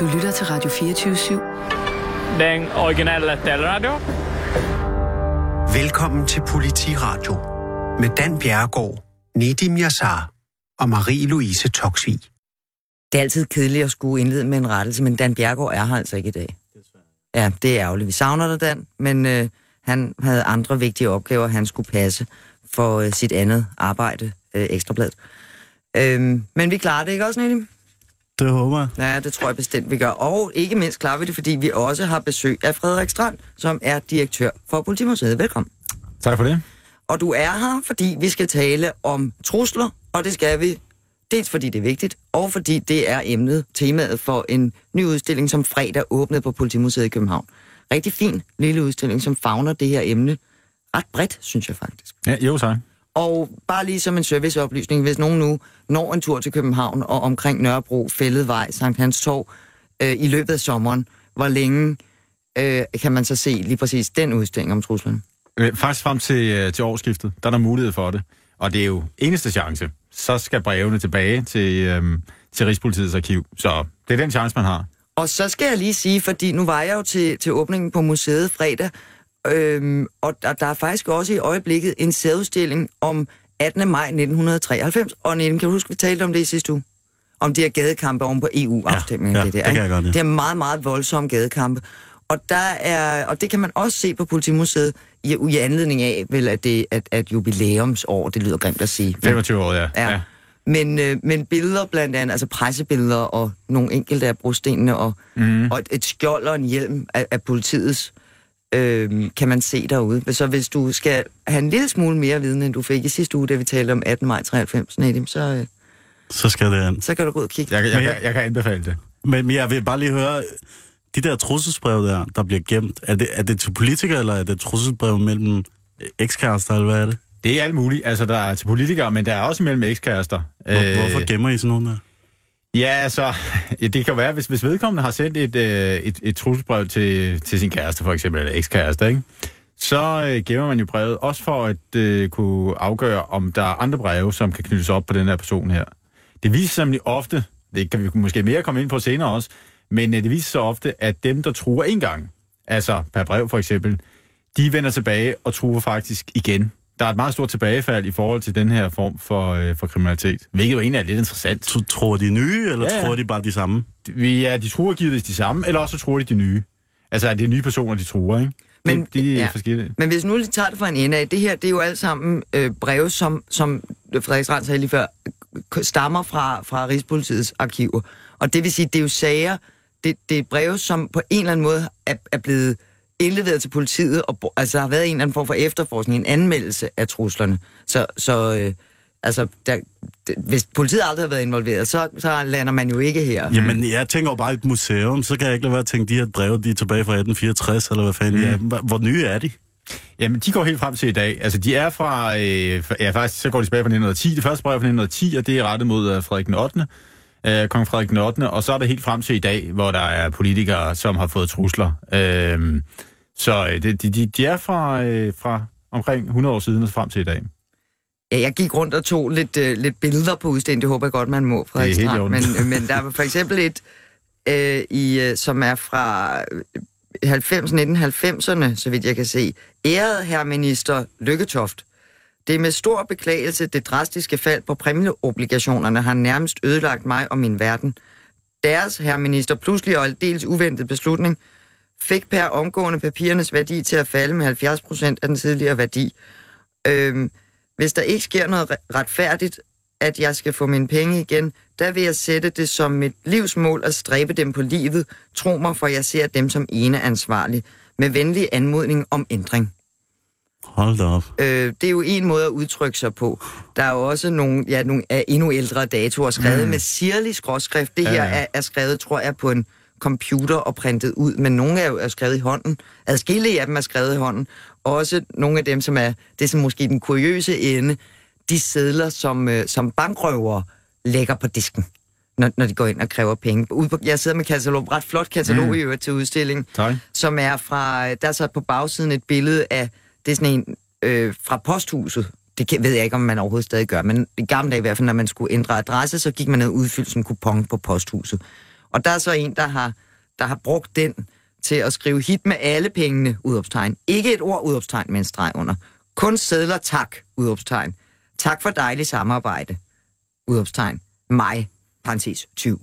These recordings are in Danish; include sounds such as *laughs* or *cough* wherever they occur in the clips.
Du lytter til Radio 24-7. Den originale taleradio. Velkommen til Politiradio med Dan Bjerregaard, Nedim Yassar og Marie-Louise Toksvig. Det er altid kedeligt at skulle indlede med en rettelse, men Dan Bjergård er her altså ikke i dag. Ja, det er ærgerligt. Vi savner dig, Dan, men øh, han havde andre vigtige opgaver, han skulle passe for øh, sit andet arbejde, øh, Ekstrabladet. Øhm, men vi klarer det ikke også, Nedim? Det håber jeg. Ja, det tror jeg bestemt, vi gør. Og ikke mindst klarer vi det, fordi vi også har besøg af Frederik Strand, som er direktør for Politimuseet. Velkommen. Tak for det. Og du er her, fordi vi skal tale om trusler, og det skal vi dels fordi det er vigtigt, og fordi det er emnet, temaet for en ny udstilling, som fredag åbnede på Politimuseet i København. Rigtig fin lille udstilling, som fagner det her emne ret bredt, synes jeg faktisk. Ja, jo tak. Og bare lige som en serviceoplysning, hvis nogen nu når en tur til København og omkring Nørrebro, Fælledvej, Sankt Hans Torv øh, i løbet af sommeren, hvor længe øh, kan man så se lige præcis den udstilling om truslerne? Øh, faktisk frem til, øh, til årsskiftet, der er der mulighed for det. Og det er jo eneste chance. Så skal brevene tilbage til, øhm, til Rigspolitiets arkiv. Så det er den chance, man har. Og så skal jeg lige sige, fordi nu var jeg jo til, til åbningen på museet fredag, øhm, og der, der er faktisk også i øjeblikket en særudstilling om 18. maj 1993. Og Nitten, kan du huske, vi talte om det i sidste uge? Om de her gadekampe oven på EU-afstemningen. Ja, ja, det, der, det kan jeg godt, ja. Det er meget, meget voldsomme gadekampe. Og, der er, og det kan man også se på Politimuseet i, i anledning af, vel, at det at, at jubilæumsår, det lyder grimt at sige. 25 år, ja. Ja. Men, øh, men billeder blandt andet, altså pressebilleder og nogle enkelte af brostenene og, mm. og et, et skjold og en hjelm af, af politiets, øh, kan man se derude. Så hvis du skal have en lille smule mere viden, end du fik i sidste uge, da vi talte om 18. maj 93, Nedim, så, øh, Så skal det så kan du gå ud og kigge. Jeg, jeg, Men jeg, jeg- jeg kan anbefale det. Men, men jeg vil bare lige høre, de der trusselsbrev der, der bliver gemt, er det, er det til politikere, eller er det trusselsbrev mellem ekskærester, eller hvad er det? Det er alt muligt. Altså, der er til politikere, men der er også mellem ekskærester. Hvor, hvorfor gemmer I sådan nogle der? Ja, altså, det kan være, hvis, hvis vedkommende har sendt et, øh, et, et trusselsbrev til, til sin kæreste, for eksempel, eller ekskæreste, ikke? så øh, gemmer man jo brevet, også for at øh, kunne afgøre, om der er andre breve, som kan knyttes op på den her person her. Det viser sig nemlig ofte, det kan vi måske mere komme ind på senere også, men øh, det viser sig ofte, at dem, der truer en gang, altså per brev for eksempel, de vender tilbage og truer faktisk igen. Der er et meget stort tilbagefald i forhold til den her form for, øh, for kriminalitet, hvilket jo egentlig er lidt interessant. Tro- Tror de nye, eller Ja, tror de bare de samme? Vi, ja, de truer givetvis de samme, eller også så truer de de nye. Altså, at det er nye personer, de truer, ikke? Men- de, de er ja. forskellige. Men hvis nu lige tager det fra en ende af, det her, det er jo alt sammen øh, breve, som, som Frederik Strand sagde lige før, stammer fra, fra Rigspolitiets arkiver. Og det vil sige, det er jo sager, det, det er breve, som på en eller anden måde er, er blevet indleveret til politiet, og altså har været en eller anden form for efterforskning, en anmeldelse af truslerne. Så, så øh, altså, der, hvis politiet aldrig har været involveret, så, så lander man jo ikke her. Jamen, jeg tænker jo bare et museum, så kan jeg ikke lade være at tænke, de her breve, de er tilbage fra 1864, eller hvad fanden mm. de er. Hvor- nye er de? Jamen, de går helt frem til i dag. Altså, de er fra... Øh, ja, faktisk, så går de tilbage fra 1910. Det første brev er fra 1910, og det er rettet mod øh, Frederik den 8. Øh, kong Frederik den 8. Og så er det helt frem til i dag, hvor der er politikere, som har fået trusler. Øh, så øh, det- de, de, de er fra, øh, fra omkring 100 år siden og frem til i dag. Ja, jeg gik rundt og tog lidt, øh, lidt billeder på udstillingen. Det håber jeg godt, man må, Frederik Det er helt i Strand. orden. Men, øh, men der var for eksempel et, øh, i, øh, som er fra øh, 90, 1990'erne, så vidt jeg kan se. Æret herr minister Lykketoft. Det er med stor beklagelse, det drastiske fald på præmieobligationerne har nærmest ødelagt mig og min verden. Deres herre minister pludselig og aldeles uventet beslutning fik per omgående papirernes værdi til at falde med 70 procent af den tidligere værdi. Øhm, hvis der ikke sker noget retfærdigt, at jeg skal få mine penge igen, der vil jeg sætte det som mit livsmål at stræbe dem på livet. Tro mig, for jeg ser dem som ene ansvarlig. Med venlig anmodning om ændring. Hold da op. Øh, det er jo en måde at udtrykke sig på. Der er jo også nogle, ja, nogle af endnu ældre datoer skrevet mm. med sirlig skråskrift. Det her Ja, ja. er, er skrevet, tror jeg, på en computer og printet ud, men nogle er jo er skrevet i hånden. Adskillige af dem er skrevet i hånden. Også nogle af dem, som er, det som måske den kuriøse ende, de sædler, som, øh, som bankrøvere lægger på disken, når, når de går ind og kræver penge. Ude på, jeg sidder med katalog, ret flot katalog mm. i øvrigt til udstillingen, Tak. som er fra, der er så på bagsiden et billede af, det er sådan en øh, fra posthuset. Det kan, ved jeg ikke, om man overhovedet stadig gør, men i gamle dage i hvert fald, når man skulle ændre adresse, så gik man ned og udfyldte sådan en kupon på posthuset. Og der er så en, der har, der har brugt den til at skrive hit med alle pengene, udopstegn. Ikke et ord udopstegn med en streg under. Kun sædler tak, udopstegn. Tak for dejligt samarbejde, udopstegn. Mig, parentes 20.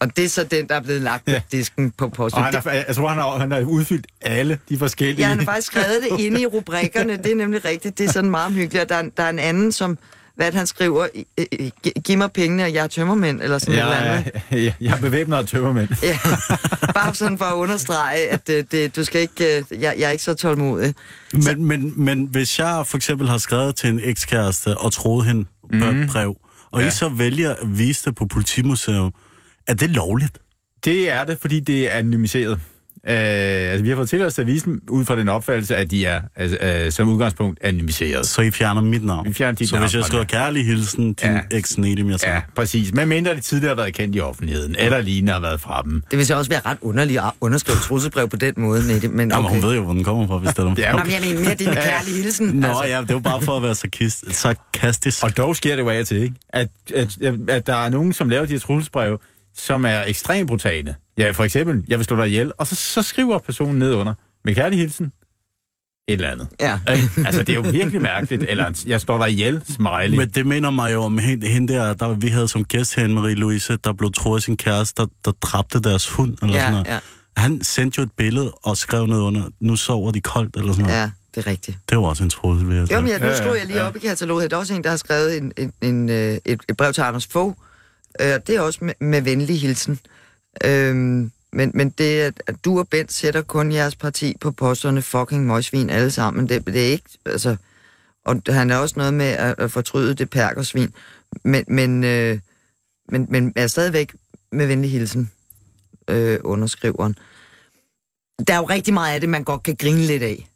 Og det er så den, der er blevet lagt på Ja. disken på posten. Og han er, jeg tror, han har, han har udfyldt alle de forskellige... Ja, han har faktisk skrevet det inde i rubrikkerne. Det er nemlig rigtigt. Det er sådan meget hyggeligt. Og der, er, der er en anden, som hvad han skriver, "I- I- gi- giv mig pengene, og jeg er tømmermænd, eller sådan Ja, noget ja, andet. ja, jeg er bevæbnet af tømmermænd. Ja, bare sådan for at understrege, at det, det, du skal ikke, øh, jeg, jeg er ikke så tålmodig. Men, men, men hvis jeg for eksempel har skrevet til en ekskæreste og troet hende mm. brev, og ja. I så vælger at vise det på politimuseum, er det lovligt? Det er det, fordi det er anonymiseret. Øh, altså, vi har fået tilladelse til at vise dem ud fra den opfattelse, at de er altså, øh, som udgangspunkt anonymiseret. Så I fjerner mit navn? Vi fjerner dit så navn hvis jeg skriver det. kærlig hilsen, din Ja. ja. eks Nedim, jeg så... Ja, præcis. Men mindre de tidligere har været kendt i offentligheden, eller lignende har været fra dem. Det vil så også være ret underligt at underskrive et trusselsbrev på den måde, Nette, men Jamen, okay. hun ved jo, hvor den kommer fra, hvis det er *laughs* Ja, Nå, men jeg mener mere din *laughs* kærlige hilsen. Nå altså. ja, det er jo bare for at være sarkist, sarkastisk. Og dog sker det jo af til, ikke? At, at, at der er nogen, som laver de her trusselsbreve, som er ekstremt brutale. Ja, for eksempel, jeg vil slå dig ihjel, og så, så skriver personen ned under, med kærlig hilsen, et eller andet. Ja. Altså, det er jo virkelig mærkeligt. Eller, jeg slår dig ihjel, smiley. Men det minder mig jo om hende, hende der, der, vi havde som gæst herinde, Marie-Louise, der blev troet af sin kæreste, der, der dræbte deres hund, eller Ja, sådan noget. ja. Han sendte jo et billede og skrev ned under, nu sover de koldt, eller sådan noget. Ja, det er rigtigt. Det var også en trussel, vil jeg Jo, sige. men ja, nu Ja, slog ja, jeg lige ja. op i kataloget. Der er også en, der har skrevet en, en, en, øh, et, et brev til Anders Fogh. Øh, det er også med, med venlig hilsen. Øhm, men, men det, at, at du og Bent sætter kun jeres parti på posterne fucking møgsvin alle sammen, det, det er ikke, altså... Og han er også noget med at, at fortryde det perkersvin. Men, men, øh, men, men er stadigvæk med venlig hilsen, øh, underskriveren. Der er jo rigtig meget af det, man godt kan grine lidt af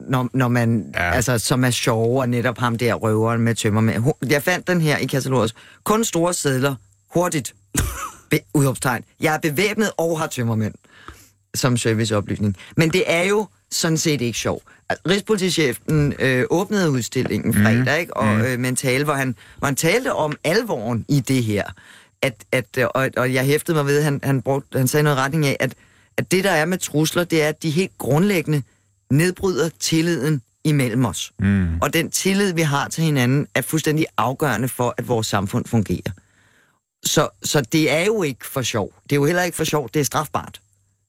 når, når man, Ja. altså, som er sjove, og netop ham der røveren med tømmer med. Jeg fandt den her i kataloget. Kun store sædler. Hurtigt. Be- udopstegn. Jeg er bevæbnet og har tømmermænd som serviceoplysning. Men det er jo sådan set ikke sjovt. Altså, Rigspolitichefen øh, åbnede udstillingen fredag, ikke? Og, øh, med en tale, hvor han, hvor han talte om alvoren i det her. At, at, øh, og, og jeg hæftede mig ved, at han, han, brugte, han sagde noget retning af, at, at det, der er med trusler, det er, at de helt grundlæggende nedbryder tilliden imellem os. Mm. Og den tillid, vi har til hinanden, er fuldstændig afgørende for, at vores samfund fungerer. Så, så det er jo ikke for sjov. Det er jo heller ikke for sjov, det er strafbart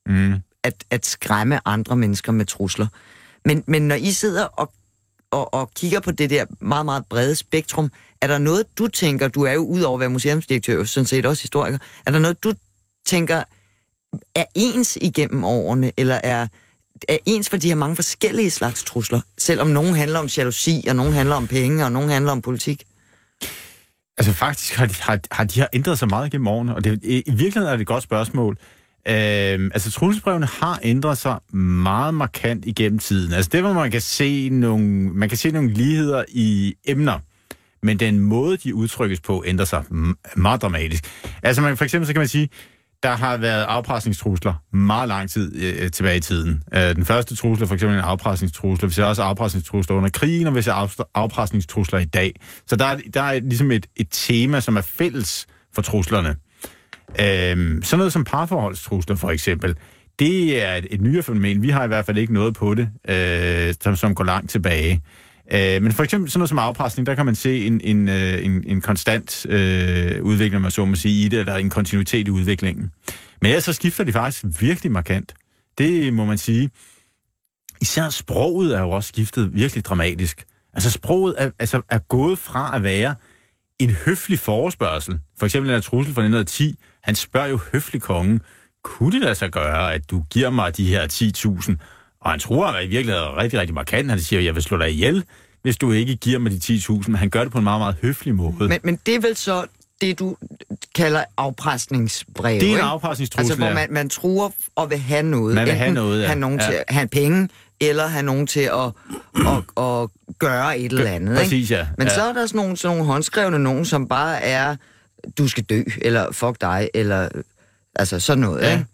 Mm. at, at skræmme andre mennesker med trusler. Men, men når I sidder og, og, og kigger på det der meget, meget brede spektrum, er der noget, du tænker, du er jo ud over at være museumsdirektør, jo sådan set også historiker, er der noget, du tænker er ens igennem årene, eller er, er ens for de her mange forskellige slags trusler, selvom nogen handler om jalousi, og nogen handler om penge, og nogen handler om politik? Altså faktisk har de, har, har de har ændret sig meget gennem årene, og det, i, virkeligheden er det et godt spørgsmål. Øhm, altså trusselsbrevene har ændret sig meget markant igennem tiden. Altså det, hvor man kan se nogle, man kan se nogle ligheder i emner, men den måde, de udtrykkes på, ændrer sig meget dramatisk. Altså man, for eksempel så kan man sige, der har været afpresningstrusler meget lang tid øh, tilbage i tiden. Øh, den første trusler, for eksempel en afpresningstrusler. Vi ser også afpresningstrusler under krigen, og vi ser afpresningstrusler i dag. Så der er, der er ligesom et, et tema, som er fælles for truslerne. Øh, sådan noget som parforholdstrusler for eksempel, det er et, et nyere fænomen. Vi har i hvert fald ikke noget på det, øh, som, som går langt tilbage. Øh, men for eksempel sådan noget som afpresning, der kan man se en, en, øh, en, en konstant øh, udvikling, man så må sige, i det, eller en kontinuitet i udviklingen. Men ellers så skifter de faktisk virkelig markant. Det må man sige. Især sproget er jo også skiftet virkelig dramatisk. Altså sproget er, altså, er gået fra at være en høflig forespørgsel. For eksempel en trussel fra 1910. Han spørger jo høflig kongen, kunne det lade sig gøre, at du giver mig de her 10.000? Og han tror, at i virkeligheden rigtig, rigtig markant. Han siger, jeg vil slå dig ihjel, hvis du ikke giver mig de 10.000. Men han gør det på en meget, meget høflig måde. Men, men det er vel så det, du kalder afpresningsbrev, det er en afpresningstrussel, Altså, hvor man, man truer og vil have noget. Man vil have Enten noget, ja. have nogen Ja. til at have penge, eller have nogen til at, at, at gøre et eller andet. Præcis, ikke? ja. Men Ja. så er der sådan nogle, sådan nogle håndskrevne nogen, som bare er, du skal dø, eller fuck dig, eller altså sådan noget. Ja. Ikke?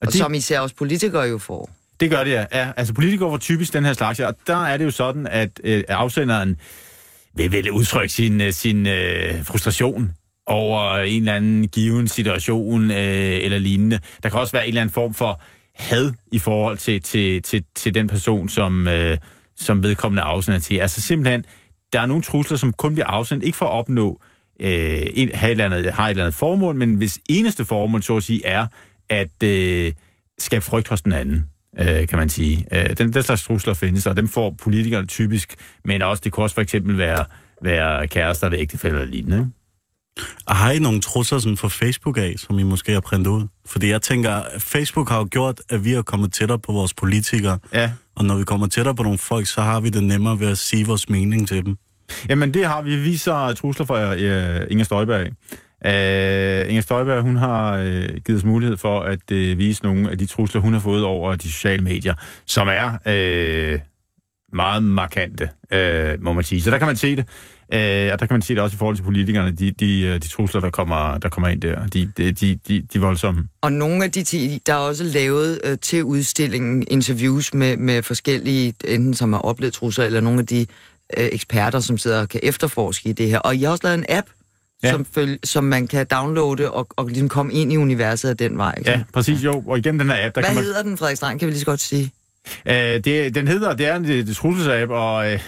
Og Og de- som især også politikere jo får. Det gør det, ja. ja. Altså politikere var typisk den her slags, og der er det jo sådan, at øh, afsenderen vil vel udtrykke sin, øh, sin øh, frustration over en eller anden given situation øh, eller lignende. Der kan også være en eller anden form for had i forhold til, til, til, til den person, som, øh, som vedkommende afsender til. Altså simpelthen, der er nogle trusler, som kun bliver afsendt, ikke for at opnå øh, en, have et eller andet, har et eller andet formål, men hvis eneste formål, så at sige, er at øh, skabe frygt hos den anden, øh, kan man sige. Øh, den, den slags trusler findes, og dem får politikerne typisk, men også, det kan også for eksempel være, være kærester eller ægtefælder eller lignende. Ikke? Og har I nogle trusler sådan fra Facebook af, som I måske har printet ud? Fordi jeg tænker, at Facebook har jo gjort, at vi er kommet tættere på vores politikere. Ja. Og når vi kommer tættere på nogle folk, så har vi det nemmere ved at sige vores mening til dem. Jamen, det har vi. Vi viser trusler fra uh, Inger Støjberg. Uh, Inger Støjberg, hun har uh, givet os mulighed for at uh, vise nogle af de trusler, hun har fået over de sociale medier, som er uh, meget markante, uh, må man sige. Så der kan man se det. Uh, og der kan man se det også i forhold til politikerne, de, de, de trusler, der kommer, der kommer ind der, de, de, de, de, de voldsomme. Og nogle af de ti, der er også lavet øh, til udstillingen interviews med, med forskellige, enten som har oplevet trusler, eller nogle af de øh, eksperter, som sidder og kan efterforske i det her. Og I har også lavet en app, Ja. som, føl, som man kan downloade og, og ligesom komme ind i universet af den vej. Ikke? Ja, præcis, jo. Og igennem den her app, der Hvad kan man... hedder den, Frederik Strand, kan vi lige så godt sige? Uh, det, den hedder, det er en det, det trusselsapp, og... *laughs*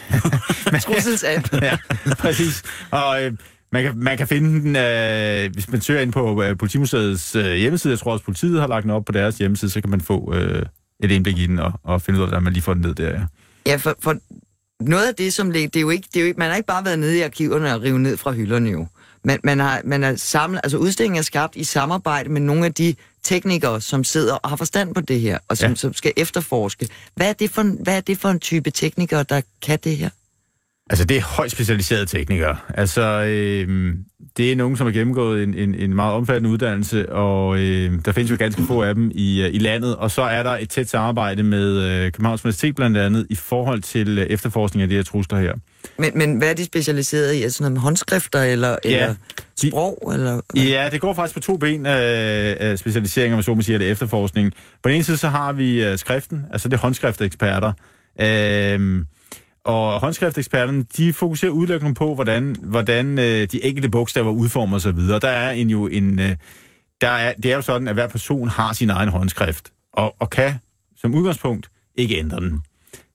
Uh, Trusselsapp. *laughs* ja, præcis. Og øh, man, kan, man kan finde den, øh, hvis man søger ind på øh, Politimuseets øh, hjemmeside. Jeg tror også, politiet har lagt den op på deres hjemmeside, så kan man få øh, et indblik i den og, og finde ud af, hvordan man lige får den ned der. Ja. Ja, for, for noget af det, som lig- det er jo ikke, det er jo ikke, man har ikke bare været nede i arkiverne og rive ned fra hylderne jo. Man, man, har, man er samlet, altså udstillingen er skabt i samarbejde med nogle af de teknikere, som sidder og har forstand på det her, og som, Ja. som skal efterforske. Hvad er, det for, en- hvad er det for en type teknikere, der kan det her? Altså, det er højt specialiserede teknikere. Altså, øh, det er nogen, som har gennemgået en, en, en meget omfattende uddannelse, og øh, der findes jo ganske få af dem i, øh, i landet. Og så er der et tæt samarbejde med øh, Københavns Universitet blandt andet i forhold til øh, efterforskning af de her trusler her. Men, men hvad er de specialiseret i? Er sådan noget med håndskrifter, eller, Ja, eller de- sprog? Eller, Ja, det går faktisk på to ben af, af specialiseringer, hvis så man siger, det er efterforskning. På den ene side, så har vi uh, skriften, altså det er håndskrift-eksperter. Øhm, og håndskrifteksperterne, de fokuserer udelukkende på, hvordan, hvordan øh, de enkelte bogstaver udformer sig videre. Der er en jo en... Øh, der er, det er jo sådan, at hver person har sin egen håndskrift, og, og kan som udgangspunkt ikke ændre den.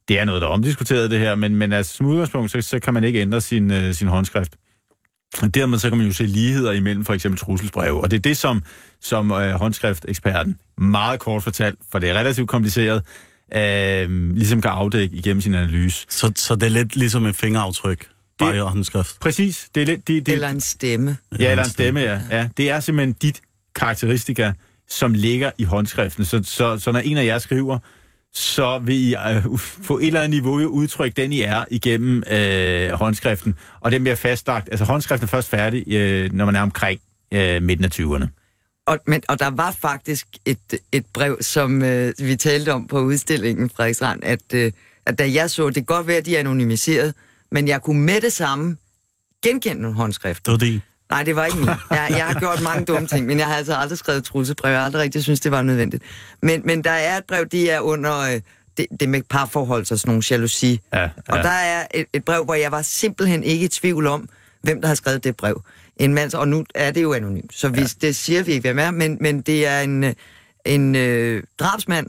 Det er noget, der er omdiskuteret det her, men, men altså, som udgangspunkt, så, så kan man ikke ændre sin, øh, sin håndskrift. Og dermed så kan man jo se ligheder imellem for eksempel trusselsbreve. Og det er det, som, som øh, håndskrifteksperten meget kort fortalt, for det er relativt kompliceret, øh, ligesom kan afdække igennem sin analyse. Så, så det er lidt ligesom et fingeraftryk, bare Det- i håndskrift. Præcis. Det er lidt, det, det, eller en stemme? Ja, eller en stemme, ja. ja. Det er simpelthen dit karakteristika, som ligger i håndskriften. Så, så, så når en af jer skriver, så vil I øh, på et eller andet niveau udtrykke den, I er igennem øh, håndskriften. Og den bliver fastlagt. Altså håndskriften er først færdig, øh, når man er omkring øh, midten af 20'erne. Og, men, og der var faktisk et, et brev, som øh, vi talte om på udstillingen, Frederiksrand, at, øh, at da jeg så, det kan godt være, at de er anonymiseret, men jeg kunne med det samme genkende nogle håndskrift. Det var det. Nej, det var ikke min. Jeg, jeg har gjort mange dumme ting, men jeg har altså aldrig skrevet trussebrev. Jeg har aldrig rigtig synes, det var nødvendigt. Men, men der er et brev, det er under øh, det, det med parforhold, så sådan nogle jalousi. Ja, ja. Og der er et, et brev, hvor jeg var simpelthen ikke i tvivl om, hvem der har skrevet det brev. En mand, og nu er det jo anonymt, så vi, ja. det siger vi ikke, hvem er, men, men det er en, en øh, drabsmand,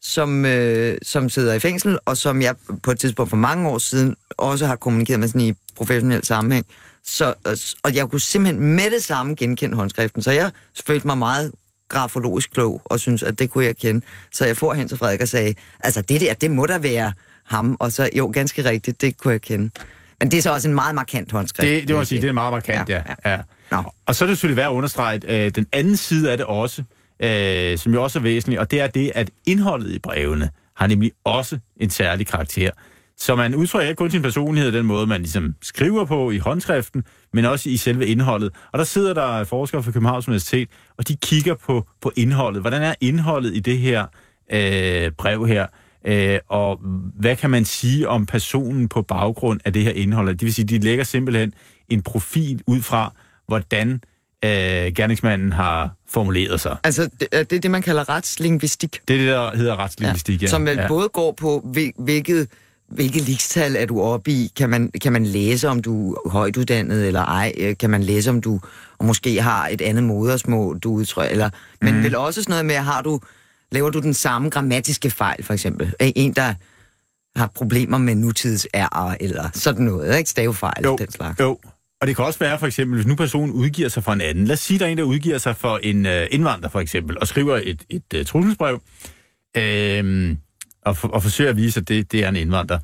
som, øh, som sidder i fængsel, og som jeg på et tidspunkt for mange år siden også har kommunikeret med sådan i professionel sammenhæng. Så, og, og jeg kunne simpelthen med det samme genkende håndskriften, så jeg følte mig meget grafologisk klog, og synes, at det kunne jeg kende. Så jeg får hen til Frederik og sagde, altså det der, det må da være ham, og så jo, ganske rigtigt, det kunne jeg kende. Men det er så også en meget markant håndskrift. Det, det må jeg sige, det er meget markant, ja. Ja, ja. Nå. Og så er det selvfølgelig værd at understrege, øh, den anden side af det også, øh, som jo også er væsentligt, og det er det, at indholdet i brevene har nemlig også en særlig karakter. Så man udtrykker ikke kun sin personlighed den måde, man ligesom skriver på i håndskriften, men også i selve indholdet. Og der sidder der forskere fra Københavns Universitet, og de kigger på, på indholdet. Hvordan er indholdet i det her øh, brev her? Øh, og hvad kan man sige om personen på baggrund af det her indhold? Det vil sige, de lægger simpelthen en profil ud fra, hvordan øh, gerningsmanden har formuleret sig. Altså, det, er det er det, man kalder retslingvistik. Det er det, der hedder retslingvistik, ja. Som vel ja. både går på, hvil- hvilket, hvilke ligestal er du oppe i? Kan man, kan man læse, om du er højt uddannet eller ej? Øh, Kan man læse, om du og måske har et andet modersmål, du udtrykker? Eller, men Mhm. vel også sådan noget med, har du, laver du den samme grammatiske fejl, for eksempel? En, der har problemer med nutids R, eller sådan noget, ikke? Stavefejl, Jo, den slags. jo. Og det kan også være, for eksempel, hvis nu personen udgiver sig for en anden. Lad os sige, der er en, der udgiver sig for en øh, indvandrer, for eksempel, og skriver et, et øh, trusselsbrev, øh, og, for, og forsøger at vise, at det, det er en indvandrer.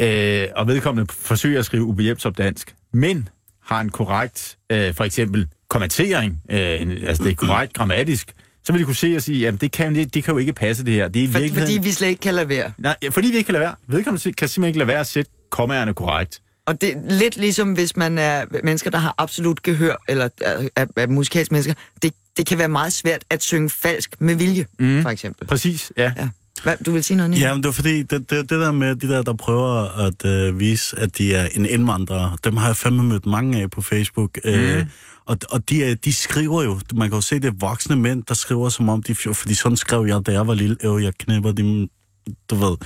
Øh, og vedkommende forsøger at skrive ubehjælpsomt dansk, men har en korrekt, øh, for eksempel, kommentering, øh, en, altså det er korrekt grammatisk, så vil de kunne se og sige, jamen det kan, det, det kan jo ikke passe det her. Det er virkeligheden... fordi vi slet ikke kan lade være. Nej, ja, fordi vi ikke kan lade være. Vedkommende kan simpelthen ikke lade være at sætte kommaerne korrekt. Og det er lidt ligesom, hvis man er mennesker, der har absolut gehør, eller er, er, er musikalske mennesker. Det, det kan være meget svært at synge falsk med vilje, mm. for eksempel. Præcis, ja. Ja. Hvad, du vil sige noget, Nina? Ja, men det er fordi, det, det, det der med de der, der prøver at øh, vise, at de er en indvandrer, dem har jeg fandme mødt mange af på Facebook. Mm. Og og de, de skriver jo, man kan jo se, det er voksne mænd, der skriver som om, de, fordi sådan skrev jeg, da jeg var lille, øh, jeg knæpper de, du ved,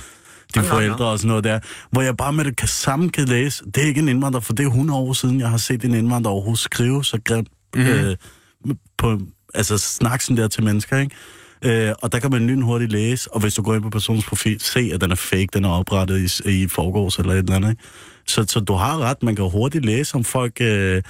de forældre og sådan noget der, hvor jeg bare med det kan, samme kan læse, det er ikke en indvandrer, for det er 100 år siden, jeg har set en indvandrer overhovedet skrive så grimt mm. øh, på, altså snak sådan der til mennesker, ikke? Øh, og der kan man lynhurtigt læse, og hvis du går ind på personens profil, se, at den er fake, den er oprettet i, i forgårs eller et eller andet. Ikke? Så, så du har ret, man kan hurtigt læse, om folk øh,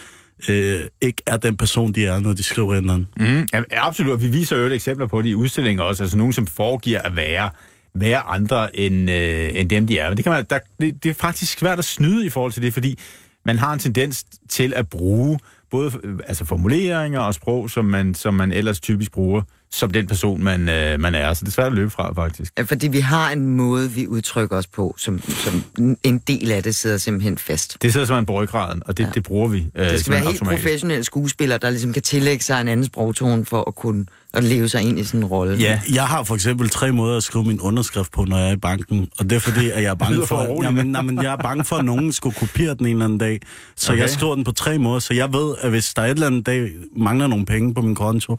øh, ikke er den person, de er, når de skriver en eller anden. Mm, ja, absolut. Vi viser jo et eksempler på det i udstillinger også. Altså nogen, som foregiver at være, være andre end, øh, end dem, de er. Men det, kan man, der, det, det er faktisk svært at snyde i forhold til det, fordi man har en tendens til at bruge både øh, altså formuleringer og sprog, som man, som man ellers typisk bruger, som den person, man, øh, man er. Så det er svært at løbe fra, faktisk. Ja, Fordi vi har en måde, vi udtrykker os på, som, som en del af det sidder simpelthen fast. Det sidder som en borggraden, og det, ja. det bruger vi. Øh, Det skal være helt automatisk. professionelle skuespillere, der ligesom kan tillægge sig en anden sprogtone for at kunne at leve sig ind i sådan en rolle. Ja. Jeg har for eksempel tre måder at skrive min underskrift på, når jeg er i banken. Og det er fordi, at jeg er *laughs* bange for, for at, jamen, jamen, jeg er bange for, at nogen skulle kopiere den en eller anden dag. Så Okay. jeg skriver den på tre måder, så jeg ved, at hvis der et eller andet dag mangler nogle penge på min konto,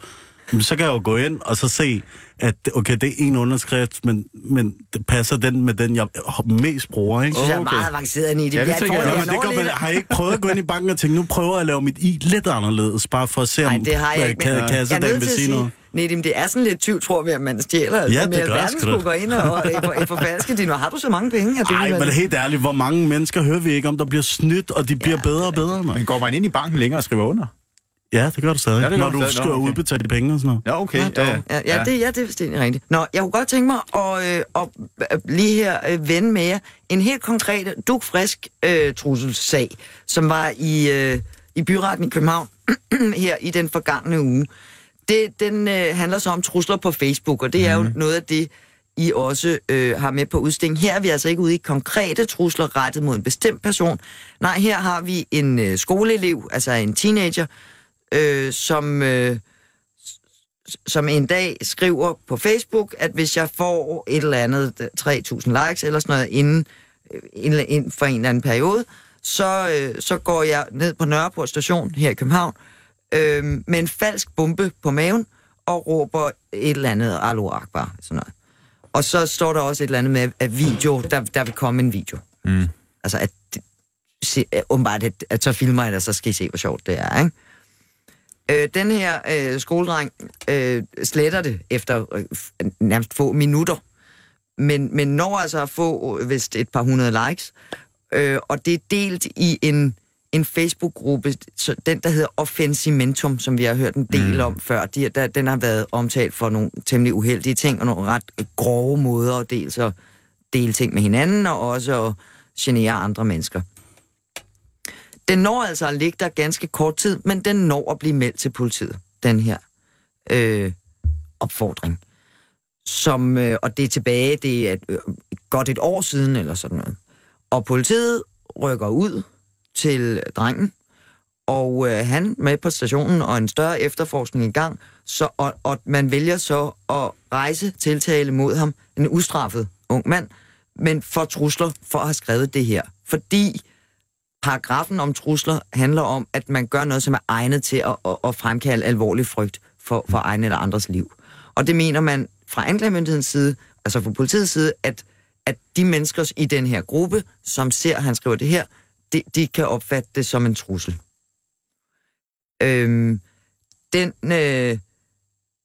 så kan jeg jo gå ind og så se, at okay, det er en underskrift, men, men det passer den med den, jeg mest bruger, ikke? Synes jeg er Okay. meget avanceret i det. Ja, det jeg jeg. Det men det går, men, har I ikke prøvet at gå ind i banken og tænke, nu prøver jeg at lave mit i lidt anderledes, bare for at se, om Nej, det har jeg ikke. kan, men kan, jeg kan nødt vil sige noget. Nedim, det er sådan lidt tyv, tror vi, at man stjæler. Altså, Ja, det men gør da. skulle gå ind og, og, forfalske dine. Har du så mange penge? At du Nej, men helt ærligt, hvor mange mennesker hører vi ikke om, der bliver snydt, og de bliver Ja, bedre og bedre, man. Men går man ind i banken længere og skriver under? Ja, det gør du stadig, Ja, ja, det gør når du stadig. skal Nå, okay. udbetale penge og sådan noget. Ja, okay. Ja, dog. ja, ja, det, ja, det er egentlig rigtigt. Nå, jeg kunne godt tænke mig at, øh, at øh, lige her øh, vende med jer en helt konkret, dugfrisk øh, trusselsag, som var i, øh, i byretten i København *clears throat* her i den forgangne uge. Det, den øh, handler så om trusler på Facebook, og det er jo noget af det, I også øh, har med på udstillingen. Her er vi altså ikke ude i konkrete trusler rettet mod en bestemt person. Nej, her har vi en øh, skoleelev, altså en teenager, øh, som... Øh, som en dag skriver på Facebook, at hvis jeg får et eller andet 3.000 likes eller sådan noget inden, øh, inden, inden for en eller anden periode, så, øh, så går jeg ned på Nørreport station her i København øh, med en falsk bombe på maven og råber et eller andet Allahu Akbar, sådan noget. Og så står der også et eller andet med, at video, der, der vil komme en video. Mm. Altså, at, se, åbenbart, at, at så filmer jeg det, og så skal I se, hvor sjovt det er, ikke? Øh, den her øh, skoledreng øh, sletter det efter øh, nærmest få minutter, men, men når altså at få øh, vist et par hundrede likes, øh, og det er delt i en, en Facebook-gruppe, så den der hedder Offensimentum, som vi har hørt en del mm. om før, de, der, den har været omtalt for nogle temmelig uheldige ting, og nogle ret grove måder at dels at dele ting med hinanden, og også at genere andre mennesker. Den når altså at ligge der ganske kort tid, men den når at blive meldt til politiet, den her øh, opfordring. Som, øh, og det er tilbage, det er et, øh, godt et år siden eller sådan noget. Og politiet rykker ud til drengen, og øh, han med på stationen og en større efterforskning i gang, så, og, og man vælger så at rejse tiltale mod ham, en ustraffet ung mand, men for trusler for at have skrevet det her. Fordi paragrafen om trusler handler om, at man gør noget, som er egnet til at, at, at fremkalde alvorlig frygt for, for egen eller andres liv. Og det mener man fra anklagemyndighedens side, altså fra politiets side, at, at de mennesker i den her gruppe, som ser, han skriver det her, de, de kan opfatte det som en trussel. Øhm, den, øh,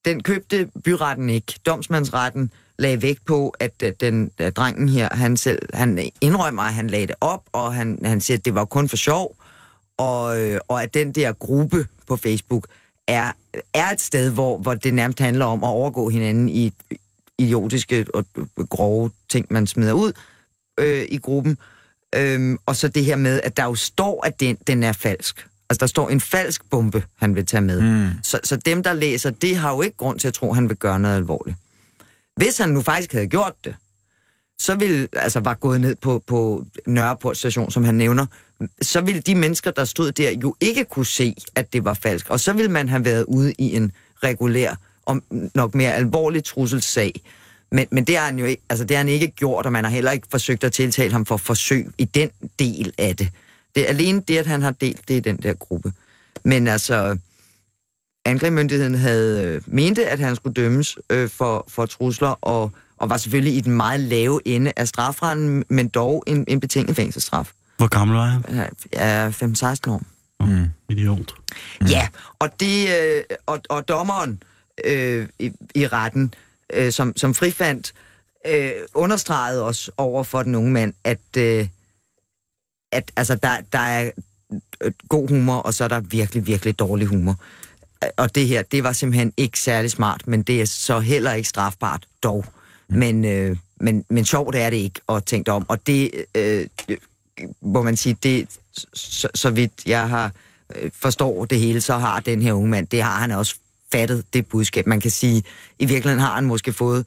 den købte byretten ikke. Domsmandsretten lagde vægt på, at, den at drengen her, han selv, han indrømmer, at han lagde det op, og han, han siger, at det var kun for sjov, og, øh, og at den der gruppe på Facebook er, er et sted, hvor, hvor det nærmest handler om at overgå hinanden i idiotiske og grove ting, man smider ud øh, i gruppen. Øhm, og så det her med, at der jo står, at den, den er falsk. Altså, der står en falsk bombe, han vil tage med. Mm. Så, så dem, der læser, det har jo ikke grund til at tro, at han vil gøre noget alvorligt. Hvis han nu faktisk havde gjort det, så ville, altså var gået ned på, på Nørreport station, som han nævner, så ville de mennesker, der stod der, jo ikke kunne se, at det var falsk. Og så ville man have været ude i en regulær og nok mere alvorlig trusselsag. Men, men det har han jo ikke, altså det har han ikke gjort, og man har heller ikke forsøgt at tiltale ham for forsøg i den del af det. Det er alene det, at han har delt det i den der gruppe. Men altså, anklagemyndigheden havde øh, mente, at han skulle dømmes øh, for, for trusler, og, og var selvfølgelig i den meget lave ende af strafferanden, men dog en, en betinget fængselsstraf. Hvor gammel var han? Ja, 15-16 år. Mm. Idiot. Mm. Ja, og, det, øh, og, og dommeren øh, i, i retten, øh, som, som frifandt, øh, understregede os over for den unge mand, at, øh, at altså, der, der er god humor, og så er der virkelig, virkelig dårlig humor. Og det her, det var simpelthen ikke særlig smart, men det er så heller ikke strafbart dog. Mm. Men, øh, men, men sjovt er det ikke at tænke om. Og det, øh, må man sige, det, så, så vidt jeg har øh, forstår det hele, så har den her unge mand, det har han også fattet, det budskab. Man kan sige, i virkeligheden har han måske fået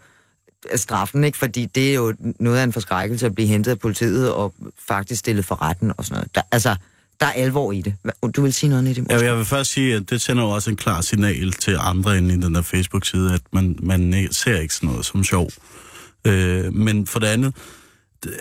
straffen, ikke? fordi det er jo noget af en forskrækkelse at blive hentet af politiet og faktisk stillet for retten og sådan noget. Der, altså, der er alvor i det. Du vil sige noget, i det? Ja, jeg vil først sige, at det sender jo også en klar signal til andre inde i den der Facebook-side, at man, man ser ikke sådan noget som sjov. Øh, men for det andet,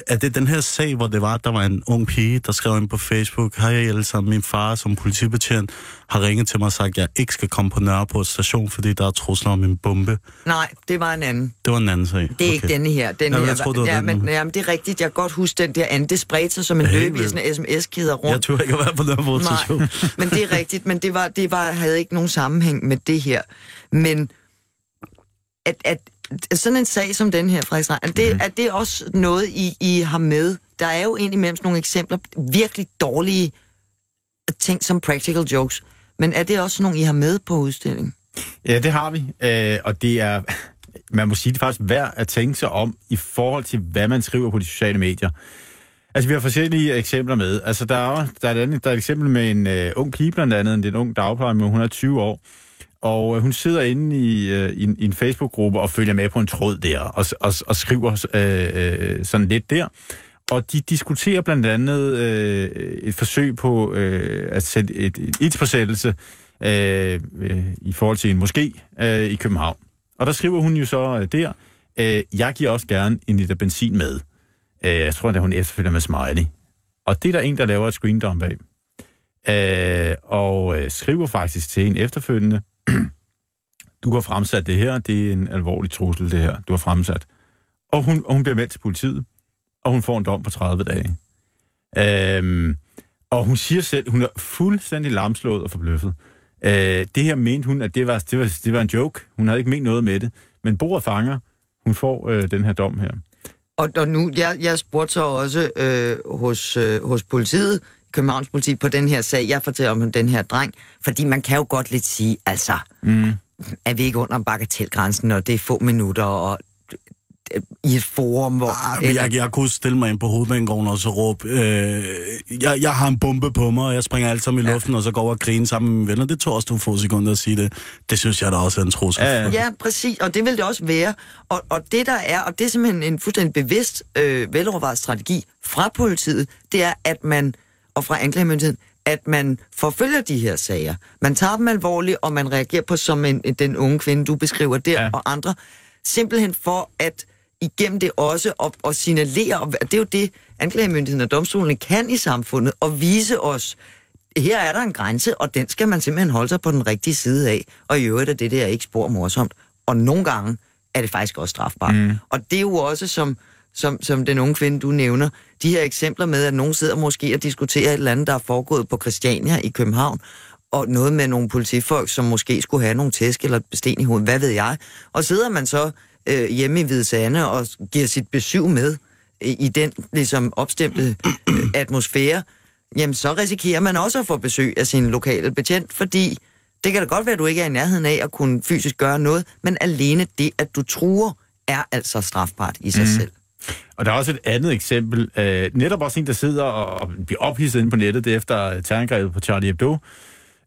er det den her sag, hvor det var, at der var en ung pige, der skrev ind på Facebook, hej jeg alle sammen, min far som politibetjent har ringet til mig og sagt, at jeg ikke skal komme på Nørreport station, fordi der er trusler om en bombe. Nej, det var en anden. Det var en anden sag. Det er okay. ikke denne her. Den Jamen, her jeg tror, det var ja, den. men, ja, men det er rigtigt. Jeg kan godt huske den der anden. Det spredte sig som en Helt løbe i sådan en sms-kæder rundt. Jeg tror ikke at være på Nørreport station. Nej, *laughs* men det er rigtigt. Men det, var, det var, havde ikke nogen sammenhæng med det her. Men at, at sådan en sag som den her, Frederik Strand, er det, Mhm. er det også noget, I, I har med? Der er jo indimellem sådan nogle eksempler, virkelig dårlige ting som practical jokes. Men er det også nogle, I har med på udstillingen? Ja, det har vi. Øh, og det er, man må sige, det er faktisk værd at tænke sig om i forhold til, hvad man skriver på de sociale medier. Altså, vi har forskellige eksempler med. Altså, der er, der er, et, andet, der er et eksempel med en uh, ung pige, blandt andet, en, en ung dagplejer med 120 år. Og øh, hun sidder inde i, øh, i, en, i en Facebook-gruppe og følger med på en tråd der, og, og, og skriver øh, øh, sådan lidt der. Og de diskuterer blandt andet øh, et forsøg på øh, at sætte et, et ildspåsættelse øh, øh, i forhold til en moské øh, i København. Og der skriver hun jo så øh, der, øh, jeg giver også gerne en liter benzin med. Øh, jeg tror, at hun efterfølger med smiley. Og det er der en, der laver et screendump af. Øh, og øh, skriver faktisk til en efterfølgende, *clears throat* du har fremsat det her, det er en alvorlig trussel, det her, du har fremsat. Og hun, og hun bliver meldt til politiet, og hun får en dom på 30 dage. Øhm, og hun siger selv, hun er fuldstændig lamslået og forbløffet. Øh, det her mente hun, at det var, det, var, det var en joke. Hun havde ikke ment noget med det. Men bordet fanger, hun får øh, den her dom her. Og, og nu, jeg, jeg spurgte så også øh, hos, øh, hos politiet, Københavns politi, på den her sag. Jeg fortæller om den her dreng, fordi man kan jo godt lidt sige, altså, mm. er vi ikke under bagatelgrænsen, og det er få minutter, og øh, i et forum, hvor... Ah, men jeg, jeg kunne stille mig ind på hovedbanegården og så råbe, øh, jeg, jeg har en bombe på mig, og jeg springer alt sammen i luften, og så går over og grine sammen med mine venner. Det tog også nogle få sekunder at sige det. Det synes jeg da også er en trussel. Ja, ja. Ja, præcis, og det vil det også være. Og, og det der er, og det er simpelthen en fuldstændig bevidst, øh, velovervejet strategi fra politiet, det er, at man, og fra anklagemyndigheden, at man forfølger de her sager. Man tager dem alvorligt, og man reagerer på som en, den unge kvinde, du beskriver der, Ja. og andre, simpelthen for at igennem det også og, og signalere, og det er jo det, anklagemyndigheden og domstolene kan i samfundet, og vise os, her er der en grænse, og den skal man simpelthen holde sig på den rigtige side af. Og i øvrigt er det der ikke spor morsomt. Og nogle gange er det faktisk også strafbart. Mm. Og det er jo også, som, som, som den unge kvinde, du nævner, de her eksempler med, at nogen sidder måske og diskuterer et eller andet, der er foregået på Christiania i København, og noget med nogle politifolk, som måske skulle have nogle tæsk eller et besten i hovedet, hvad ved jeg. Og sidder man så øh, hjemme i Hvide Sande og giver sit besøg med øh, i den ligesom opstemte øh, atmosfære, jamen så risikerer man også at få besøg af sin lokale betjent, fordi det kan da godt være, at du ikke er i nærheden af at kunne fysisk gøre noget, men alene det, at du truer, er altså strafbart i sig mm. selv. Og der er også et andet eksempel. Øh, netop også en, der sidder og, og bliver ophidset inde på nettet, det efter terrorangrebet på Charlie Hebdo.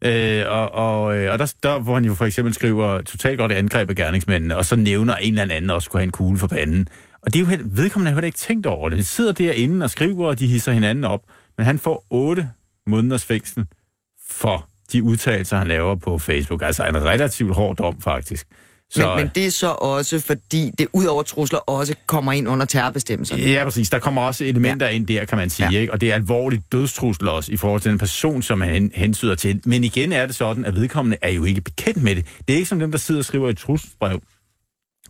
Øh, og og, øh, og der, der, hvor han jo for eksempel skriver totalt godt angreb af gerningsmændene, og så nævner en eller anden også skulle have en kugle for panden. Og det er jo helt, vedkommende har jo ikke tænkt over det. De sidder derinde og skriver, og de hisser hinanden op. Men han får otte måneders fængsel for de udtalelser, han laver på Facebook. Altså en relativt hård dom, faktisk. Så, men, men det er så også, fordi det ud over trusler også kommer ind under terrorbestemmelserne. Ja, præcis. Der kommer også elementer ja. ind der, kan man sige. Ja. Ikke? Og det er alvorligt dødstrussel også i forhold til den person, som han hensyder til. Men igen er det sådan, at vedkommende er jo ikke bekendt med det. Det er ikke som dem, der sidder og skriver et trusselsbrev.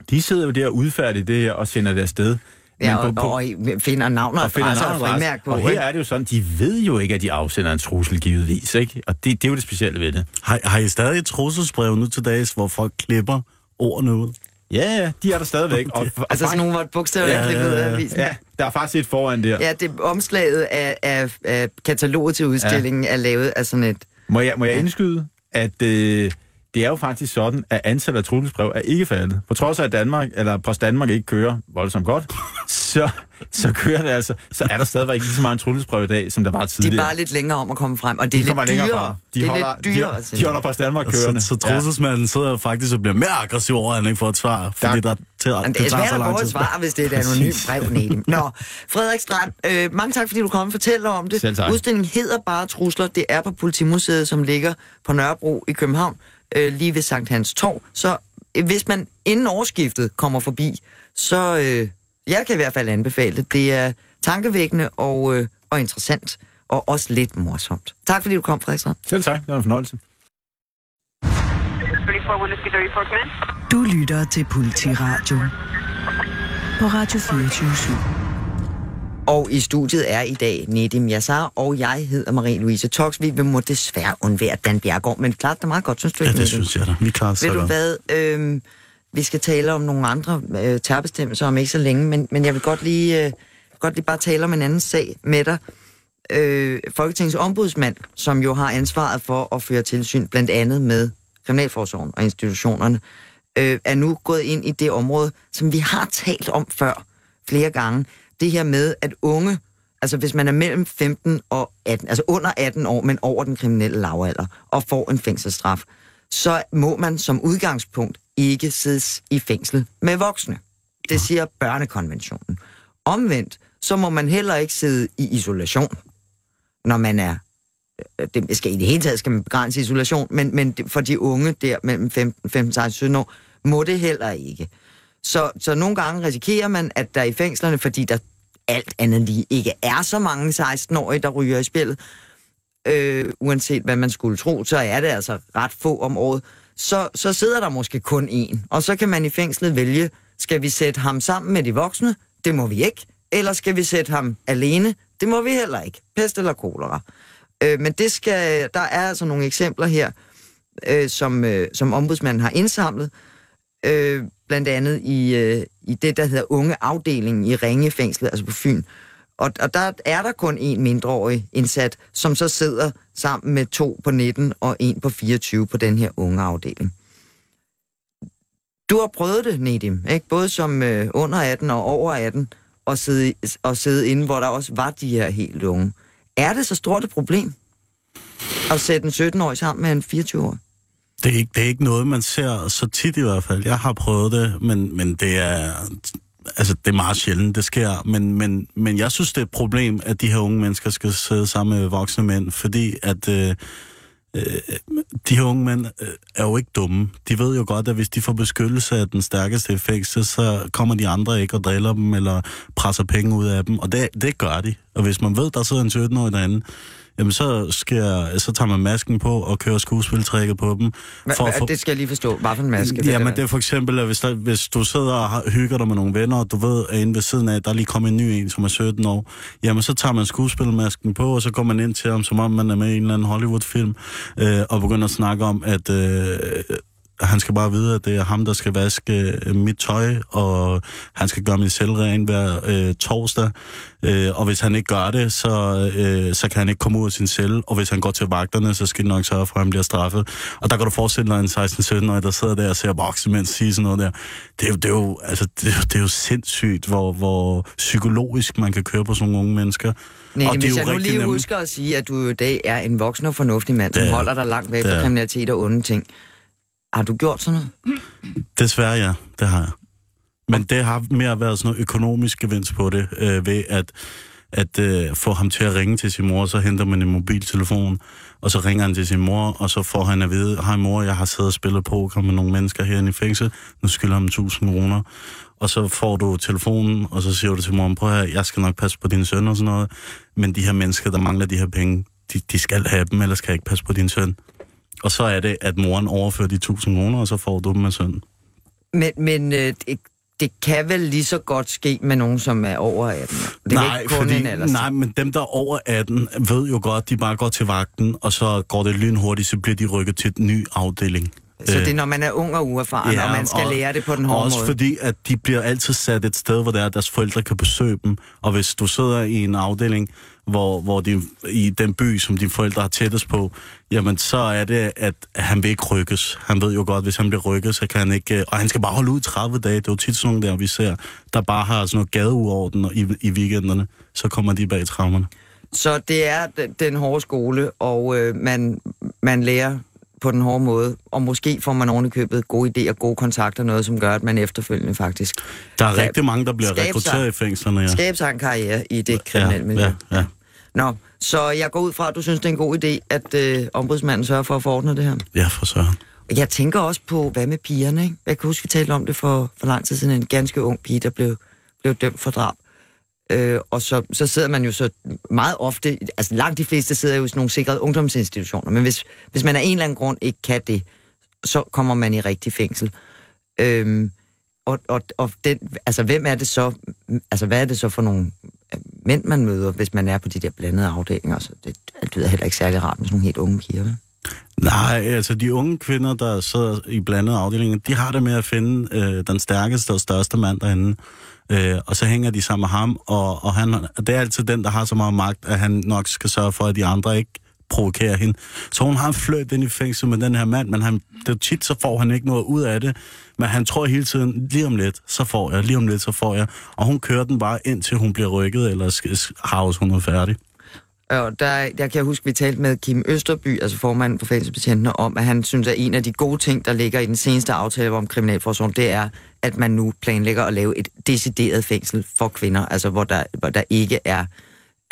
De sidder jo der og udfærdiger det her og sender det afsted. Ja, og, på, og finder navn og, og, finder navn og frimærk på. Og her er det jo sådan, de ved jo ikke, at de afsender en trussel givetvis, ikke? Og det, det er jo det specielle ved det. Har, har I stadig et trusselsbrev nu til dags, hvor folk klipper ordene ud? Ja, ja, de er der stadigvæk. Og, og *laughs* altså sådan nogle, hvor bogstaver ja, er klippet ud af avisen. Ja, der er faktisk et foran der. Ja, det omslaget af, af, af kataloget til udstillingen ja. er lavet af sådan et... Må jeg, må jeg indskyde, at... Øh, det er jo faktisk sådan, at antallet af trusselsbrev er ikke faldet. På trods af, at Danmark, eller Post Danmark ikke kører voldsomt godt, *laughs* så, så kører det altså, så er der stadigvæk ikke lige så meget trusselsbrev i dag, som der var tidligere. De er bare lidt længere om at komme frem, og det er de lidt dyrere. De det er holder, lidt dyrere. De, de holder Post Danmark kørende. Så, så trusselsmanden sidder faktisk og bliver mere aggressiv over, at han ikke får et svar, fordi der, der, til, det, det er svært at få et svar, hvis det er et anonymt brev, Nedim. *laughs* Nå, Frederik Strand, øh, mange tak, fordi du kom og fortæller om det. Udstillingen hedder bare Trusler. Det er på Politimuseet, som ligger på Nørrebro i København øh, lige ved Sankt Hans Torv. Så øh, hvis man inden årsskiftet kommer forbi, så øh, jeg kan i hvert fald anbefale det. Det er tankevækkende og, øh, og interessant, og også lidt morsomt. Tak fordi du kom, Frederik Selv tak, det var en fornøjelse. Du lytter til Politiradio på Radio 24 og i studiet er i dag Nedim Yassar, og jeg hedder Marie-Louise Tox. Vi må desværre undvære Dan Bjergård, men klart det meget godt, synes du ikke? Ja, det synes jeg da. Vi klarer så Ved du hvad, øh, vi skal tale om nogle andre øh, terrorbestemmelser om ikke så længe, men, men jeg vil godt lige, øh, godt lige bare tale om en anden sag med dig. Øh, Folketingets ombudsmand, som jo har ansvaret for at føre tilsyn blandt andet med Kriminalforsorgen og institutionerne, øh, er nu gået ind i det område, som vi har talt om før flere gange, det her med, at unge, altså hvis man er mellem 15 og 18, altså under 18 år, men over den kriminelle lavalder, og får en fængselsstraf, så må man som udgangspunkt ikke sidde i fængsel med voksne. Det siger børnekonventionen. Omvendt, så må man heller ikke sidde i isolation, når man er øh, det skal i det hele taget skal man begrænse isolation, men, men for de unge der mellem 15, 15 16, 17 år, må det heller ikke. Så, så nogle gange risikerer man, at der i fængslerne, fordi der alt andet lige ikke er så mange 16-årige, der ryger i spillet, øh, uanset hvad man skulle tro, så er det altså ret få om året, så, så sidder der måske kun en, Og så kan man i fængslet vælge, skal vi sætte ham sammen med de voksne? Det må vi ikke. Eller skal vi sætte ham alene? Det må vi heller ikke. Pest eller kolera. Øh, men det skal, der er altså nogle eksempler her, øh, som, øh, som ombudsmanden har indsamlet, øh, blandt andet i, øh, i det, der hedder unge afdeling i Ringefængslet, altså på Fyn. Og, og der er der kun en mindreårig indsat, som så sidder sammen med to på 19 og en på 24 på den her unge afdeling. Du har prøvet det, Nedim, ikke? både som øh, under 18 og over 18, og sidde, og sidde inde, hvor der også var de her helt unge. Er det så stort et problem at sætte en 17-årig sammen med en 24-årig? Det er, ikke, det er ikke noget, man ser så tit i hvert fald. Jeg har prøvet det, men, men det er... Altså, det er meget sjældent, det sker. Men, men, men jeg synes, det er et problem, at de her unge mennesker skal sidde sammen med voksne mænd, fordi at... Øh, øh, de her unge mænd øh, er jo ikke dumme. De ved jo godt, at hvis de får beskyttelse af den stærkeste effekt, så, så kommer de andre ikke og driller dem, eller presser penge ud af dem. Og det, det gør de. Og hvis man ved, der sidder en 17-årig derinde, jamen så, jeg, så tager man masken på og kører skuespiltrækket på dem. Hva, for få- det skal jeg lige forstå. Hvad for en maske? Ja, Hvad men det er for eksempel, at hvis, der, hvis du sidder og hygger dig med nogle venner, og du ved, at inde ved siden af, der er lige kommet en ny en, som er 17 år, jamen så tager man skuespilmasken på, og så går man ind til ham, som om man er med i en eller anden Hollywood-film, øh, og begynder at snakke om, at øh, han skal bare vide, at det er ham, der skal vaske øh, mit tøj, og han skal gøre min selvren hver øh, torsdag. Øh, og hvis han ikke gør det, så, øh, så kan han ikke komme ud af sin celle. Og hvis han går til vagterne, så skal de nok sørge for, at han bliver straffet. Og der kan du forestille dig en 16-17-årig, der sidder der og ser boksemænd sige sådan noget der. Det er jo, det er jo, altså, det er jo, det er jo sindssygt, hvor, hvor psykologisk man kan køre på sådan nogle unge mennesker. Nej, og det er hvis jo jeg nu lige nemt. husker at sige, at du i dag er en voksen og fornuftig mand, som er- holder dig langt væk fra er- kriminalitet og onde ting. Har du gjort sådan noget? Desværre ja, det har jeg. Men det har mere været sådan noget økonomisk gevinst på det, øh, ved at, at øh, få ham til at ringe til sin mor, så henter man en mobiltelefon, og så ringer han til sin mor, og så får han at vide, hej mor, jeg har siddet og spillet poker med nogle mennesker herinde i fængsel, nu skylder ham 1000 kroner. Og så får du telefonen, og så siger du til moren, prøv her, jeg skal nok passe på din søn og sådan noget, men de her mennesker, der mangler de her penge, de, de skal have dem, ellers kan jeg ikke passe på din søn. Og så er det, at moren overfører de 1000 kroner, og så får du dem med sønnen. Men, men øh, det, det kan vel lige så godt ske med nogen, som er over 18 år. Det er nej, ikke kun fordi, en alders. nej, men dem, der er over 18, ved jo godt, de bare går til vagten, og så går det lynhurtigt, så bliver de rykket til en ny afdeling. Så Øh, det er, når man er ung og uerfaren, ja, og man skal lære det på den hårde også måde. fordi, at de bliver altid sat et sted, hvor der er, deres forældre kan besøge dem. Og hvis du sidder i en afdeling, hvor, hvor din, i den by, som dine forældre har tættest på, jamen så er det, at han vil ikke rykkes. Han ved jo godt, hvis han bliver rykket, så kan han ikke... Øh, og han skal bare holde ud 30 dage. Det er jo tit sådan nogle der, vi ser, der bare har sådan noget gadeuorden i, i weekenderne. Så kommer de bag traumerne. Så det er den, den hårde skole, og øh, man, man lærer på den hårde måde, og måske får man oven i købet gode idéer, gode kontakter, noget som gør, at man efterfølgende faktisk Der er rigtig mange, der bliver skabe rekrutteret sig- i fængslerne, ja. skaber sig en karriere i det kriminelle miljø. ja, ja. Nå, så jeg går ud fra, at du synes, det er en god idé, at øh, ombudsmanden sørger for at forordne det her. Ja, for søren. Jeg tænker også på, hvad med pigerne, ikke? Jeg kan huske, vi talte om det for, for lang tid siden, en ganske ung pige, der blev, blev dømt for drab. Øh, og så, så sidder man jo så meget ofte, altså langt de fleste sidder jo i sådan nogle sikrede ungdomsinstitutioner, men hvis, hvis man af en eller anden grund ikke kan det, så kommer man i rigtig fængsel. Øhm, og, og, og den, altså, hvem er det så, altså, hvad er det så for nogle øh, mænd, man møder, hvis man er på de der blandede afdelinger? Så det, det lyder heller ikke særlig rart med sådan nogle helt unge piger, vel? Nej, altså de unge kvinder, der sidder i blandede afdelinger, de har det med at finde øh, den stærkeste og største mand derinde. Øh, og så hænger de sammen med ham, og, og han, det er altid den, der har så meget magt, at han nok skal sørge for, at de andre ikke provokerer hende. Så hun har en fløjt ind i fængsel med den her mand, men han, det er tit, så får han ikke noget ud af det. Men han tror hele tiden, lige om lidt, så får jeg, lige om lidt, så får jeg. Og hun kører den bare indtil hun bliver rykket, eller sk- havs hun er færdig. Og der, der kan jeg huske, at vi talte med Kim Østerby, altså formanden for fængselsbetjentene, om, at han synes, at en af de gode ting, der ligger i den seneste aftale om kriminalforsorgen, det er, at man nu planlægger at lave et decideret fængsel for kvinder, altså hvor der, hvor der ikke er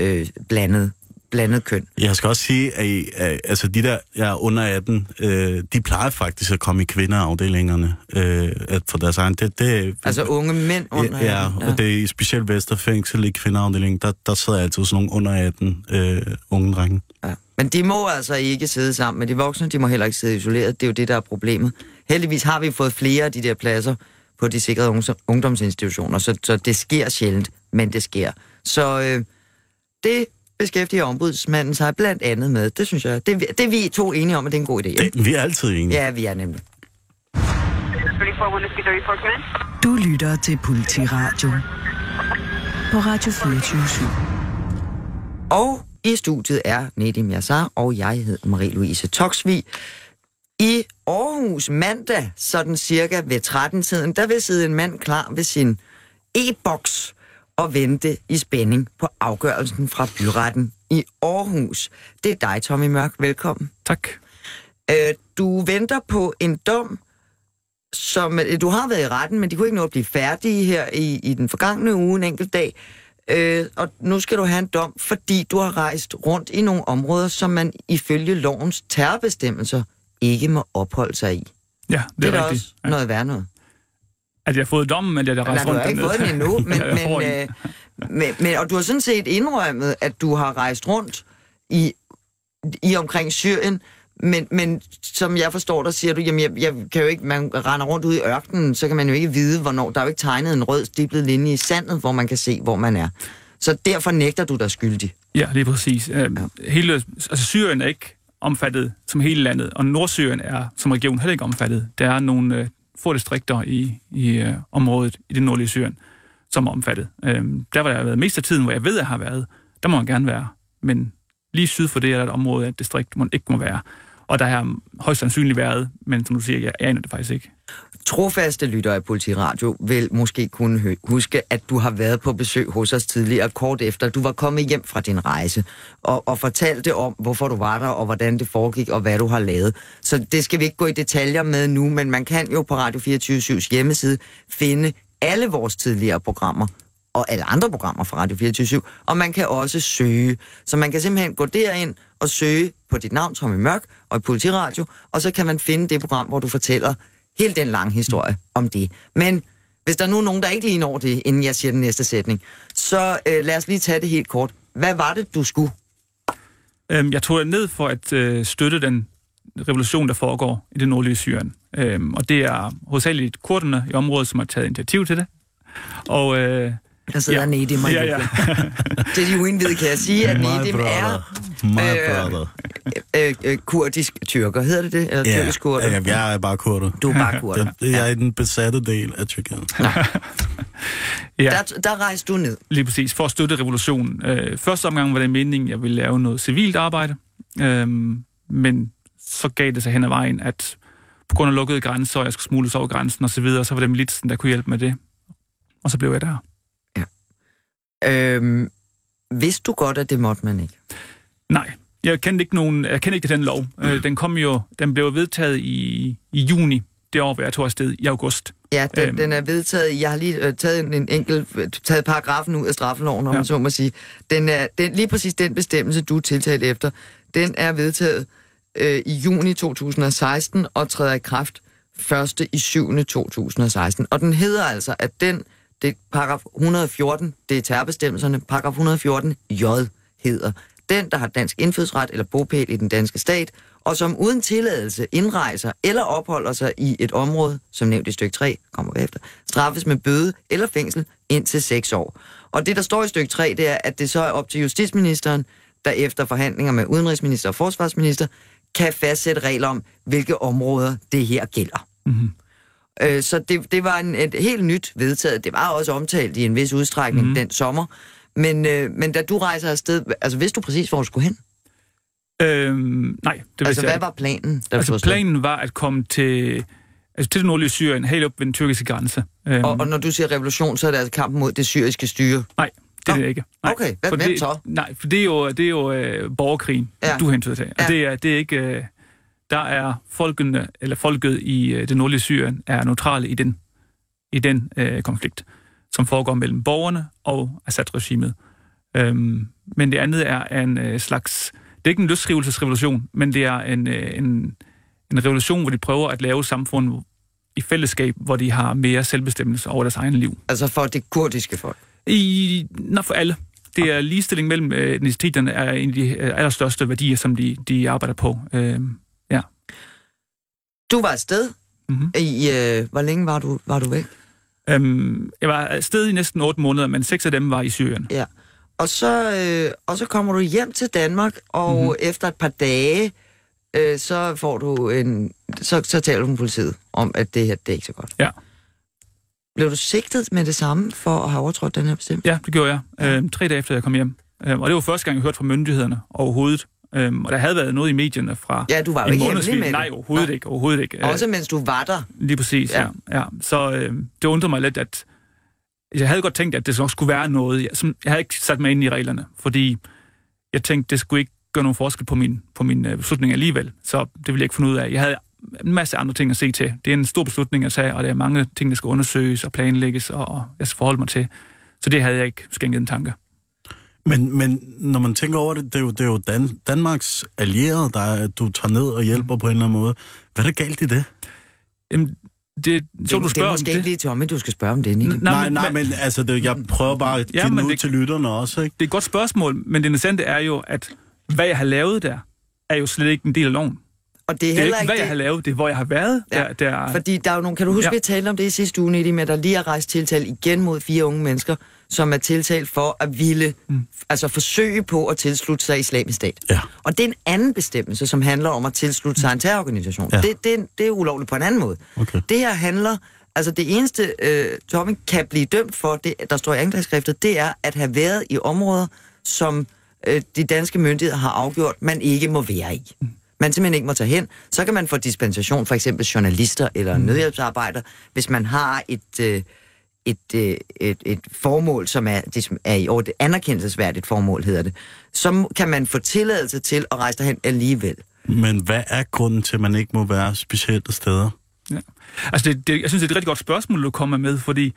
øh, blandet, blandet køn. Jeg skal også sige, at, I, altså de der jeg er under 18, øh, de plejer faktisk at komme i kvindeafdelingerne øh, at for deres egen. Det, det, Altså unge mænd under ja, 18, ja, og det er i specielt Vesterfængsel i kvindeafdelingen, der, der sidder altid sådan nogle under 18 øh, unge drenge. Ja. Men de må altså ikke sidde sammen med de voksne, de må heller ikke sidde isoleret. Det er jo det, der er problemet. Heldigvis har vi fået flere af de der pladser på de sikrede ungdom- ungdomsinstitutioner, så, så det sker sjældent, men det sker. Så øh, det beskæftiger ombudsmanden sig blandt andet med. Det synes jeg, det, er vi- det er vi to enige om, at det er en god idé. Det, vi er altid enige. Ja, vi er nemlig. 34 Whiskey 34 Command. Du lytter til Politiradio på Radio 24 Og i studiet er Nedim Yassar, og jeg hedder Marie-Louise Toksvig. I Aarhus mandag, sådan cirka ved 13-tiden, der vil sidde en mand klar ved sin e-boks og vente i spænding på afgørelsen fra byretten i Aarhus. Det er dig, Tommy Mørk. Velkommen. Tak. Øh, du venter på en dom, som øh, du har været i retten, men de kunne ikke nå at blive færdige her i, i den forgangne uge en enkelt dag. Øh, og nu skal du have en dom, fordi du har rejst rundt i nogle områder, som man ifølge lovens terrorbestemmelser ikke må opholde sig i. Ja, Det, det er er, rigtigt. også Ja. noget værd noget. At jeg har fået dommen, men jeg har rejst du rundt har ikke dernede. fået den endnu, *laughs* men, men, øh, men, men, og du har sådan set indrømmet, at du har rejst rundt i i omkring Syrien, men, men som jeg forstår dig, siger du, jamen jeg, jeg kan jo ikke, man render rundt ud i ørkenen, så kan man jo ikke vide, hvornår, der er jo ikke tegnet en rød stiplet linje i sandet, hvor man kan se, hvor man er. Så derfor nægter du dig skyldig. Ja, lige præcis. Øh, ja. Hele, altså Syrien er ikke omfattet som hele landet, og Nordsyrien er som region heller ikke omfattet. Der er nogle øh, få distrikter i, i øh, området i det nordlige Syrien, som er omfattet. Øh, der, hvor jeg har været mest af tiden, hvor jeg ved, at jeg har været, der må man gerne være. Men lige syd for det er der et område et distrikt, hvor man ikke må være. Og der har højst sandsynligt været, men som du siger, jeg aner det faktisk ikke. Trofaste lyttere af Politiradio vil måske kunne huske, at du har været på besøg hos os tidligere, kort efter du var kommet hjem fra din rejse, og, og fortalte om, hvorfor du var der, og hvordan det foregik, og hvad du har lavet. Så det skal vi ikke gå i detaljer med nu, men man kan jo på Radio 24 hjemmeside finde alle vores tidligere programmer, og alle andre programmer fra Radio 24 og man kan også søge. Så man kan simpelthen gå derind og søge på dit navn, Tommy Mørk, og i Politiradio, og så kan man finde det program, hvor du fortæller hele den lange historie om det. Men hvis der er nu nogen, der ikke lige når det, inden jeg siger den næste sætning, så øh, lad os lige tage det helt kort. Hvad var det, du skulle? Øhm, jeg tog det ned for at øh, støtte den revolution, der foregår i det nordlige Syrien. Øhm, og det er hovedsageligt kurderne i området, som har taget initiativ til det. Og øh, der sidder ja. Nedim og ja, ja. *laughs* Til de uindvidede kan jeg sige, at Nedim er øh, øh, øh, kurdisk tyrker. Hedder det det? Eller ja, tyrkisk kurder? Ja, jeg er bare kurder. Du er bare kurder. Det, det er ja. i den besatte del af Tyrkiet. ja. der, der rejste du ned. Lige præcis, for at støtte revolutionen. Øh, første omgang var det meningen, at jeg ville lave noget civilt arbejde. Øh, men så gav det sig hen ad vejen, at på grund af lukkede grænser, og jeg skulle smugles over grænsen osv., så, videre, så var det militsen, der kunne hjælpe med det. Og så blev jeg der. Øhm, vidste du godt, at det måtte man ikke? Nej, jeg kendte ikke nogen, jeg kendte ikke den lov. Øh, mm. den kom jo, den blev vedtaget i, i juni det år, hvor jeg tog afsted i august. Ja, den, øhm. den er vedtaget. Jeg har lige uh, taget en, en enkelt, taget paragrafen ud af straffeloven, om ja. man så må sige. Den er, den, lige præcis den bestemmelse, du er tiltalt efter, den er vedtaget øh, i juni 2016 og træder i kraft 1. i 7. 2016. Og den hedder altså, at den det paragraf 114, det er terrorbestemmelserne. Paragraf 114 J hedder den, der har dansk indfødsret eller bopæl i den danske stat, og som uden tilladelse indrejser eller opholder sig i et område, som nævnt i stykke 3, kommer vi efter, straffes med bøde eller fængsel indtil 6 år. Og det, der står i stykke 3, det er, at det så er op til justitsministeren, der efter forhandlinger med udenrigsminister og forsvarsminister, kan fastsætte regler om, hvilke områder det her gælder. Mm-hmm. Øh, så det, det var en, et helt nyt vedtaget. Det var også omtalt i en vis udstrækning mm. den sommer. Men, øh, men da du rejser afsted, altså vidste du præcis, hvor du skulle hen? Øhm, nej, det Altså, hvad var planen? Da altså, planen var at komme til, altså, til det nordlige Syrien, helt op ved den tyrkiske grænse. Øhm, og, og når du siger revolution, så er det altså kampen mod det syriske styre? Nej, det er det ikke. Nej, okay, hvad, hvem det, så? Nej, for det er jo, det er jo øh, borgerkrigen, ja. du hentyder til. Ja. Og det er, det er ikke... Øh, der er folkene, eller folket i øh, det nordlige Syrien er neutrale i den, i den øh, konflikt, som foregår mellem borgerne og Assad-regimet. Øhm, men det andet er en øh, slags, det er ikke en løsrivelsesrevolution, men det er en, øh, en, en revolution, hvor de prøver at lave samfund i fællesskab, hvor de har mere selvbestemmelse over deres egen liv. Altså for det kurdiske folk? I, når for alle. Det er ligestilling mellem øh, etniciteterne er en af de øh, allerstørste værdier, som de, de arbejder på. Øh, du var afsted. Mm-hmm. I, øh, hvor længe var du, var du væk? Øhm, jeg var afsted i næsten otte måneder, men seks af dem var i Syrien. Ja. Og så, øh, og så kommer du hjem til Danmark, og mm-hmm. efter et par dage, øh, så får du en... Så, så taler du med politiet om, at det her, det er ikke så godt. Ja. Blev du sigtet med det samme for at have overtrådt den her bestemmelse? Ja, det gjorde jeg. Øh, tre dage efter jeg kom hjem. Øh, og det var første gang, jeg hørte fra myndighederne overhovedet. Øhm, og der havde været noget i medierne fra Ja, du var jo ikke hemmelig med Nej, overhovedet ja. ikke. Overhovedet ikke. Også mens du var der. Lige præcis, ja. ja, ja. Så øh, det undrede mig lidt, at jeg havde godt tænkt, at det nok skulle være noget. Jeg, som, jeg havde ikke sat mig ind i reglerne, fordi jeg tænkte, det skulle ikke gøre nogen forskel på min, på min øh, beslutning alligevel. Så det ville jeg ikke finde ud af. Jeg havde en masse andre ting at se til. Det er en stor beslutning at tage, og der er mange ting, der skal undersøges og planlægges, og, og jeg skal forholde mig til. Så det havde jeg ikke skænket en tanke. Men, men når man tænker over det, det er jo, det er jo Dan, Danmarks allierede, der du tager ned og hjælper på en eller anden måde. Hvad er der galt i det? Jamen, det, så det, du spørger det er måske ikke lige Tommy, du skal spørge om det, Nick. Nej, nej, nej, men altså, det, jeg prøver bare at ja, finde ud det, til lytterne også, ikke? Det er et godt spørgsmål, men det interessante er jo, at hvad jeg har lavet der, er jo slet ikke en del af loven. Og det er, det er ikke, hvad det... jeg har lavet, det er, hvor jeg har været. Ja, der, der... Fordi der er jo nogle, kan du huske, ja. vi talte om det i sidste uge, Nidim, med, der lige har rejst tiltal igen mod fire unge mennesker, som er tiltalt for at ville, mm. altså forsøge på at tilslutte sig islamisk stat. Ja. Og det er en anden bestemmelse, som handler om at tilslutte sig en terrororganisation. Ja. Det, det, det er ulovligt på en anden måde. Okay. Det her handler, altså det eneste, øh, Tommy kan blive dømt for, det, der står i anklageskriftet, det er at have været i områder, som øh, de danske myndigheder har afgjort, man ikke må være i. Mm man simpelthen ikke må tage hen. Så kan man få dispensation, for eksempel journalister eller mm. nødhjælpsarbejder, hvis man har et, øh, et, øh, et, et formål, som er, det er i år det anerkendelsesværdigt formål, hedder det. Så kan man få tilladelse til at rejse derhen alligevel. Men hvad er grunden til, at man ikke må være specielle steder? Ja. Altså, det, det, jeg synes, det er et rigtig godt spørgsmål, du kommer med, fordi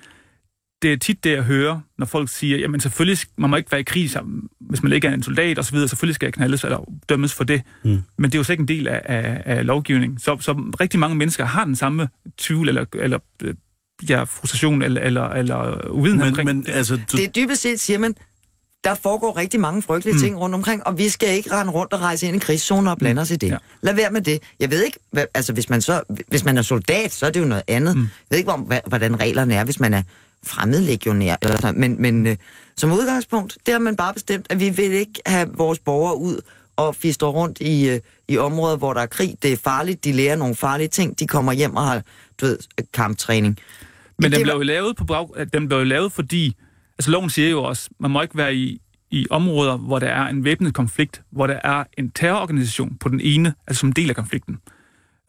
det er tit det, jeg hører, når folk siger, jamen selvfølgelig, man må ikke være i krig sammen, hvis man ikke er en soldat og så videre, selvfølgelig skal jeg knaldes eller dømmes for det. Mm. Men det er jo så ikke en del af, af, af lovgivningen. Så, så rigtig mange mennesker har den samme tvivl eller, eller øh, ja, frustration eller, eller, eller uvidenhed men, men, altså, du... Det er dybest set, siger man, der foregår rigtig mange frygtelige mm. ting rundt omkring, og vi skal ikke rende rundt og rejse ind i krigszoner og blande mm. os i det. Ja. Lad være med det. Jeg ved ikke, hvad, altså hvis man, så, hvis man er soldat, så er det jo noget andet. Mm. Jeg ved ikke, hvordan reglerne er, hvis man er fremmedlegionær. Eller sådan. Men, men øh, som udgangspunkt, det har man bare bestemt, at vi vil ikke have vores borgere ud og fister rundt i, øh, i områder, hvor der er krig. Det er farligt, de lærer nogle farlige ting, de kommer hjem og har, du ved, kamptræning. Men den blev jo lavet, på bag, den blev jo lavet, fordi, altså loven siger jo også, man må ikke være i, i områder, hvor der er en væbnet konflikt, hvor der er en terrororganisation på den ene, altså som del af konflikten.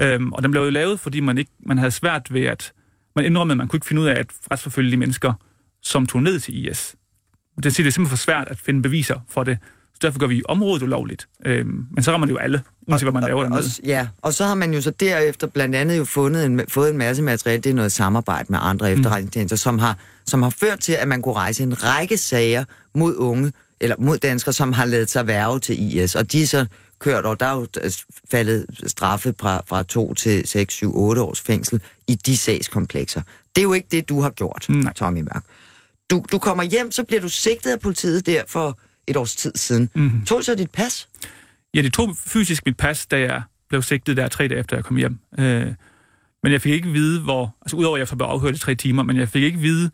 Øhm, og den blev jo lavet, fordi man ikke man havde svært ved at man indrømmede, at man kunne ikke finde ud af at retsforfølge de mennesker, som tog ned til IS. Det siger, det er simpelthen for svært at finde beviser for det. Så derfor gør vi området ulovligt. Øhm, men så rammer det jo alle, uanset hvad man laver dernede. Ja, og så har man jo så derefter blandt andet jo fundet en, fået en masse materiale. Det er noget samarbejde med andre mm. efterretningstjenester, som har, som har ført til, at man kunne rejse en række sager mod unge, eller mod danskere, som har lavet sig værve til IS. Og de er så kørt, og der er jo faldet straffe fra, fra 2 til 6, 7, 8 års fængsel i de sagskomplekser. Det er jo ikke det, du har gjort, Nej. Tommy Mørk. Du, du kommer hjem, så bliver du sigtet af politiet der for et års tid siden. Mm-hmm. Tog så dit pas? Ja, det tog fysisk mit pas, da jeg blev sigtet der tre dage efter, jeg kom hjem. Øh, men jeg fik ikke vide, hvor... Altså, udover at jeg så blev afhørt i tre timer, men jeg fik ikke vide,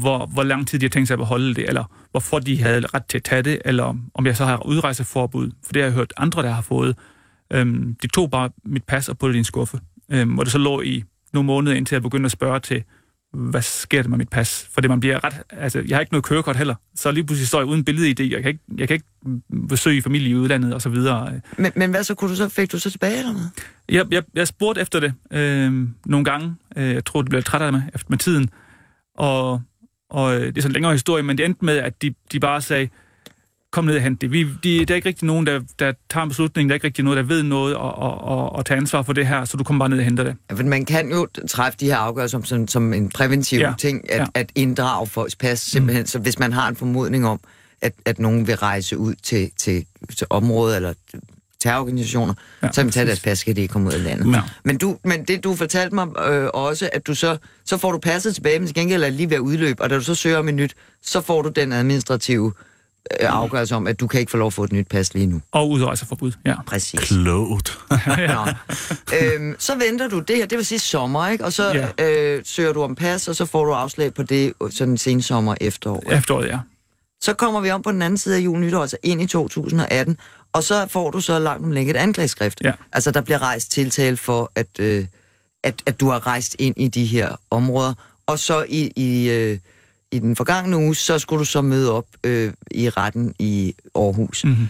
hvor, hvor lang tid de har tænkt sig at beholde det, eller hvorfor de havde ret til at tage det, eller om jeg så har udrejseforbud, for det har jeg hørt andre, der har fået. Øhm, de tog bare mit pas og puttede det i en skuffe, øhm, hvor det så lå i nogle måneder, indtil jeg begyndte at spørge til, hvad sker der med mit pas? For det man bliver ret... Altså, jeg har ikke noget kørekort heller, så lige pludselig står jeg uden billede i. Jeg kan ikke, jeg kan ikke besøge familie i udlandet og så videre. Men, men hvad så? Kunne du så, fik du så tilbage eller noget? Jeg, jeg, jeg spurgte efter det øh, nogle gange. Øh, jeg tror, det blev træt af mig efter med tiden. Og, og øh, det er sådan en længere historie, men det endte med, at de, de bare sagde, kom ned og hent det. Vi, de, der er ikke rigtig nogen, der, der tager en beslutning, der er ikke rigtig noget, der ved noget og, og, og, og tager ansvar for det her, så du kommer bare ned og henter det. Ja, for man kan jo træffe de her afgørelser som, som, som en præventiv ja. ting, at, ja. at inddrage folks pas, simpelthen. Mm. Så hvis man har en formodning om, at, at nogen vil rejse ud til, til, til området eller terrororganisationer, ja, så kan tage deres pas, kan de ikke komme ud af landet. Ja. Men, du, men det, du fortalte mig øh, også, at du så, så får du passet tilbage, men til gengæld er lige ved at udløbe, og da du så søger om et nyt, så får du den administrative øh, afgørelse om, at du kan ikke få lov at få et nyt pas lige nu. Og udrejseforbud, ja. Præcis. Klogt. *laughs* ja. øhm, så venter du det her, det vil sige sommer, ikke? Og så ja. øh, søger du om pas, og så får du afslag på det sådan sen sommer efterår. Efteråret, ja. Så kommer vi om på den anden side af jul nytår, altså ind i 2018, og så får du så langt om længe et anklageskrift. Ja. Altså, der bliver rejst tiltale for, at, øh, at, at du har rejst ind i de her områder. Og så i, i, øh, i den forgangne uge, så skulle du så møde op øh, i retten i Aarhus. Mm-hmm.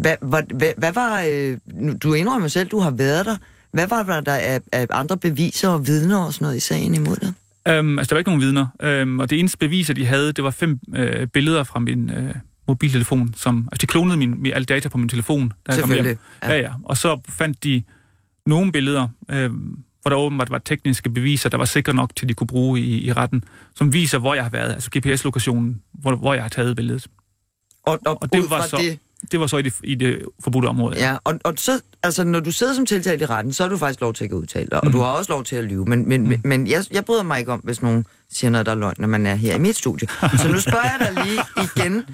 Hvad, hvad, hvad, hvad var... Øh, du indrømmer selv, du har været der. Hvad var der af, af andre beviser og vidner og sådan noget i sagen imod dig? Um, altså, der var ikke nogen vidner. Um, og det eneste beviser, de havde, det var fem øh, billeder fra min, øh, mobiltelefon, som, altså de klonede min, min, alle data på min telefon. Da jeg kom hjem. Ja. ja, ja. Og så fandt de nogle billeder, øh, hvor der åbenbart var tekniske beviser, der var sikre nok til, de kunne bruge i, i retten, som viser, hvor jeg har været, altså GPS-lokationen, hvor, hvor jeg har taget billedet. Og, og, og det var så... Det det var så i det, i det forbudte område. Ja, og, og så, altså, når du sidder som tiltalt i retten, så har du faktisk lov til at udtale dig, og mm. du har også lov til at lyve. Men, men, mm. men jeg, jeg bryder mig ikke om, hvis nogen siger noget, der er løgn, når man er her i mit studie. Så nu spørger jeg dig lige igen,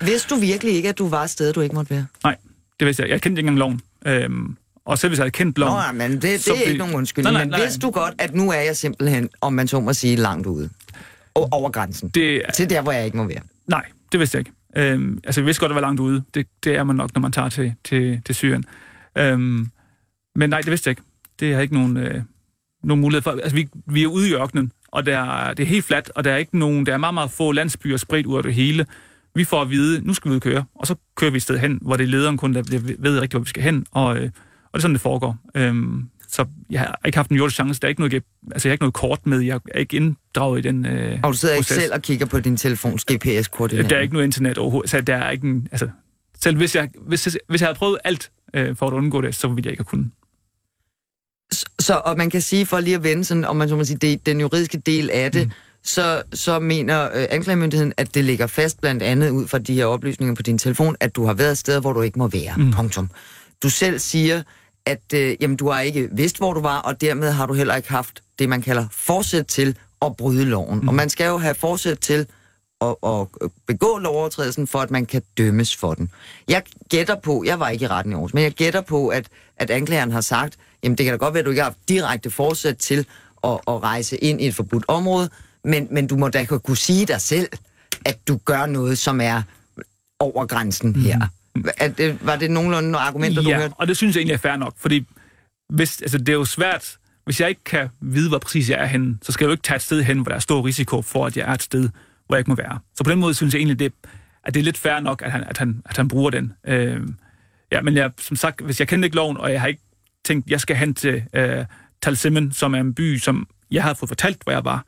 Hvis du virkelig ikke, at du var et sted, du ikke måtte være? Nej, det vidste jeg. Jeg kendte ikke engang loven. Øhm, og selv hvis jeg havde kendt loven... Nå, men det, det er ikke nogen undskyldning. Nej, nej, nej, men vidste du godt, at nu er jeg simpelthen, om man så må sige, langt ude? Og over grænsen? Det, til der, hvor jeg ikke må være? Nej, det vidste jeg ikke. Øhm, altså, jeg vidste godt, at var langt ude. Det, det er man nok, når man tager til, til, til Syrien. Øhm, men nej, det vidste jeg ikke. Det har ikke nogen, øh, nogen mulighed for. Altså, vi, vi er ude i ørkenen, og der, det er helt fladt, og der er ikke nogen, der er meget, meget få landsbyer spredt ud af det hele. Vi får at vide, nu skal vi ud køre, og så kører vi et sted hen, hvor det er lederen kun, der ved rigtig, hvor vi skal hen, og, øh, det er sådan, det foregår. Øhm, så jeg har ikke haft en jordisk chance. Der er ikke noget, altså, jeg har ikke noget kort med. Jeg er ikke inddraget i den øh, Og du sidder proces. ikke selv og kigger på din telefons GPS-koordinater? Der er ikke noget internet overhovedet. Så der er ikke en, altså, selv hvis jeg, hvis, hvis jeg havde prøvet alt øh, for at undgå det, så ville jeg ikke have kunnet. Så, og man kan sige, for lige at vende sådan, om man så må sige, det, den juridiske del af det, mm. så, så mener øh, anklagemyndigheden, at det ligger fast blandt andet ud fra de her oplysninger på din telefon, at du har været et sted, hvor du ikke må være. Mm. Punktum. Du selv siger, at øh, jamen, du har ikke vidst, hvor du var, og dermed har du heller ikke haft det, man kalder forsæt til at bryde loven. Mm. Og man skal jo have forsæt til at, at begå lovovertrædelsen, for at man kan dømmes for den. Jeg gætter på, jeg var ikke i retten i år, men jeg gætter på, at, at anklageren har sagt, jamen det kan da godt være, at du ikke har haft direkte forsæt til at, at rejse ind i et forbudt område, men, men du må da kunne sige dig selv, at du gør noget, som er over grænsen mm. her. Er det, var det nogenlunde argumenter, ja, du hørte? og det synes jeg egentlig er fair nok, fordi hvis, altså, det er jo svært, hvis jeg ikke kan vide, hvor præcis jeg er henne, så skal jeg jo ikke tage et sted hen, hvor der er stor risiko for, at jeg er et sted, hvor jeg ikke må være. Så på den måde synes jeg egentlig, det, at det er lidt fair nok, at han, at han, at han bruger den. Øh, ja, men jeg, som sagt, hvis jeg kender ikke loven, og jeg har ikke tænkt, jeg skal hen til øh, Talsimmen, som er en by, som jeg havde fået fortalt, hvor jeg var,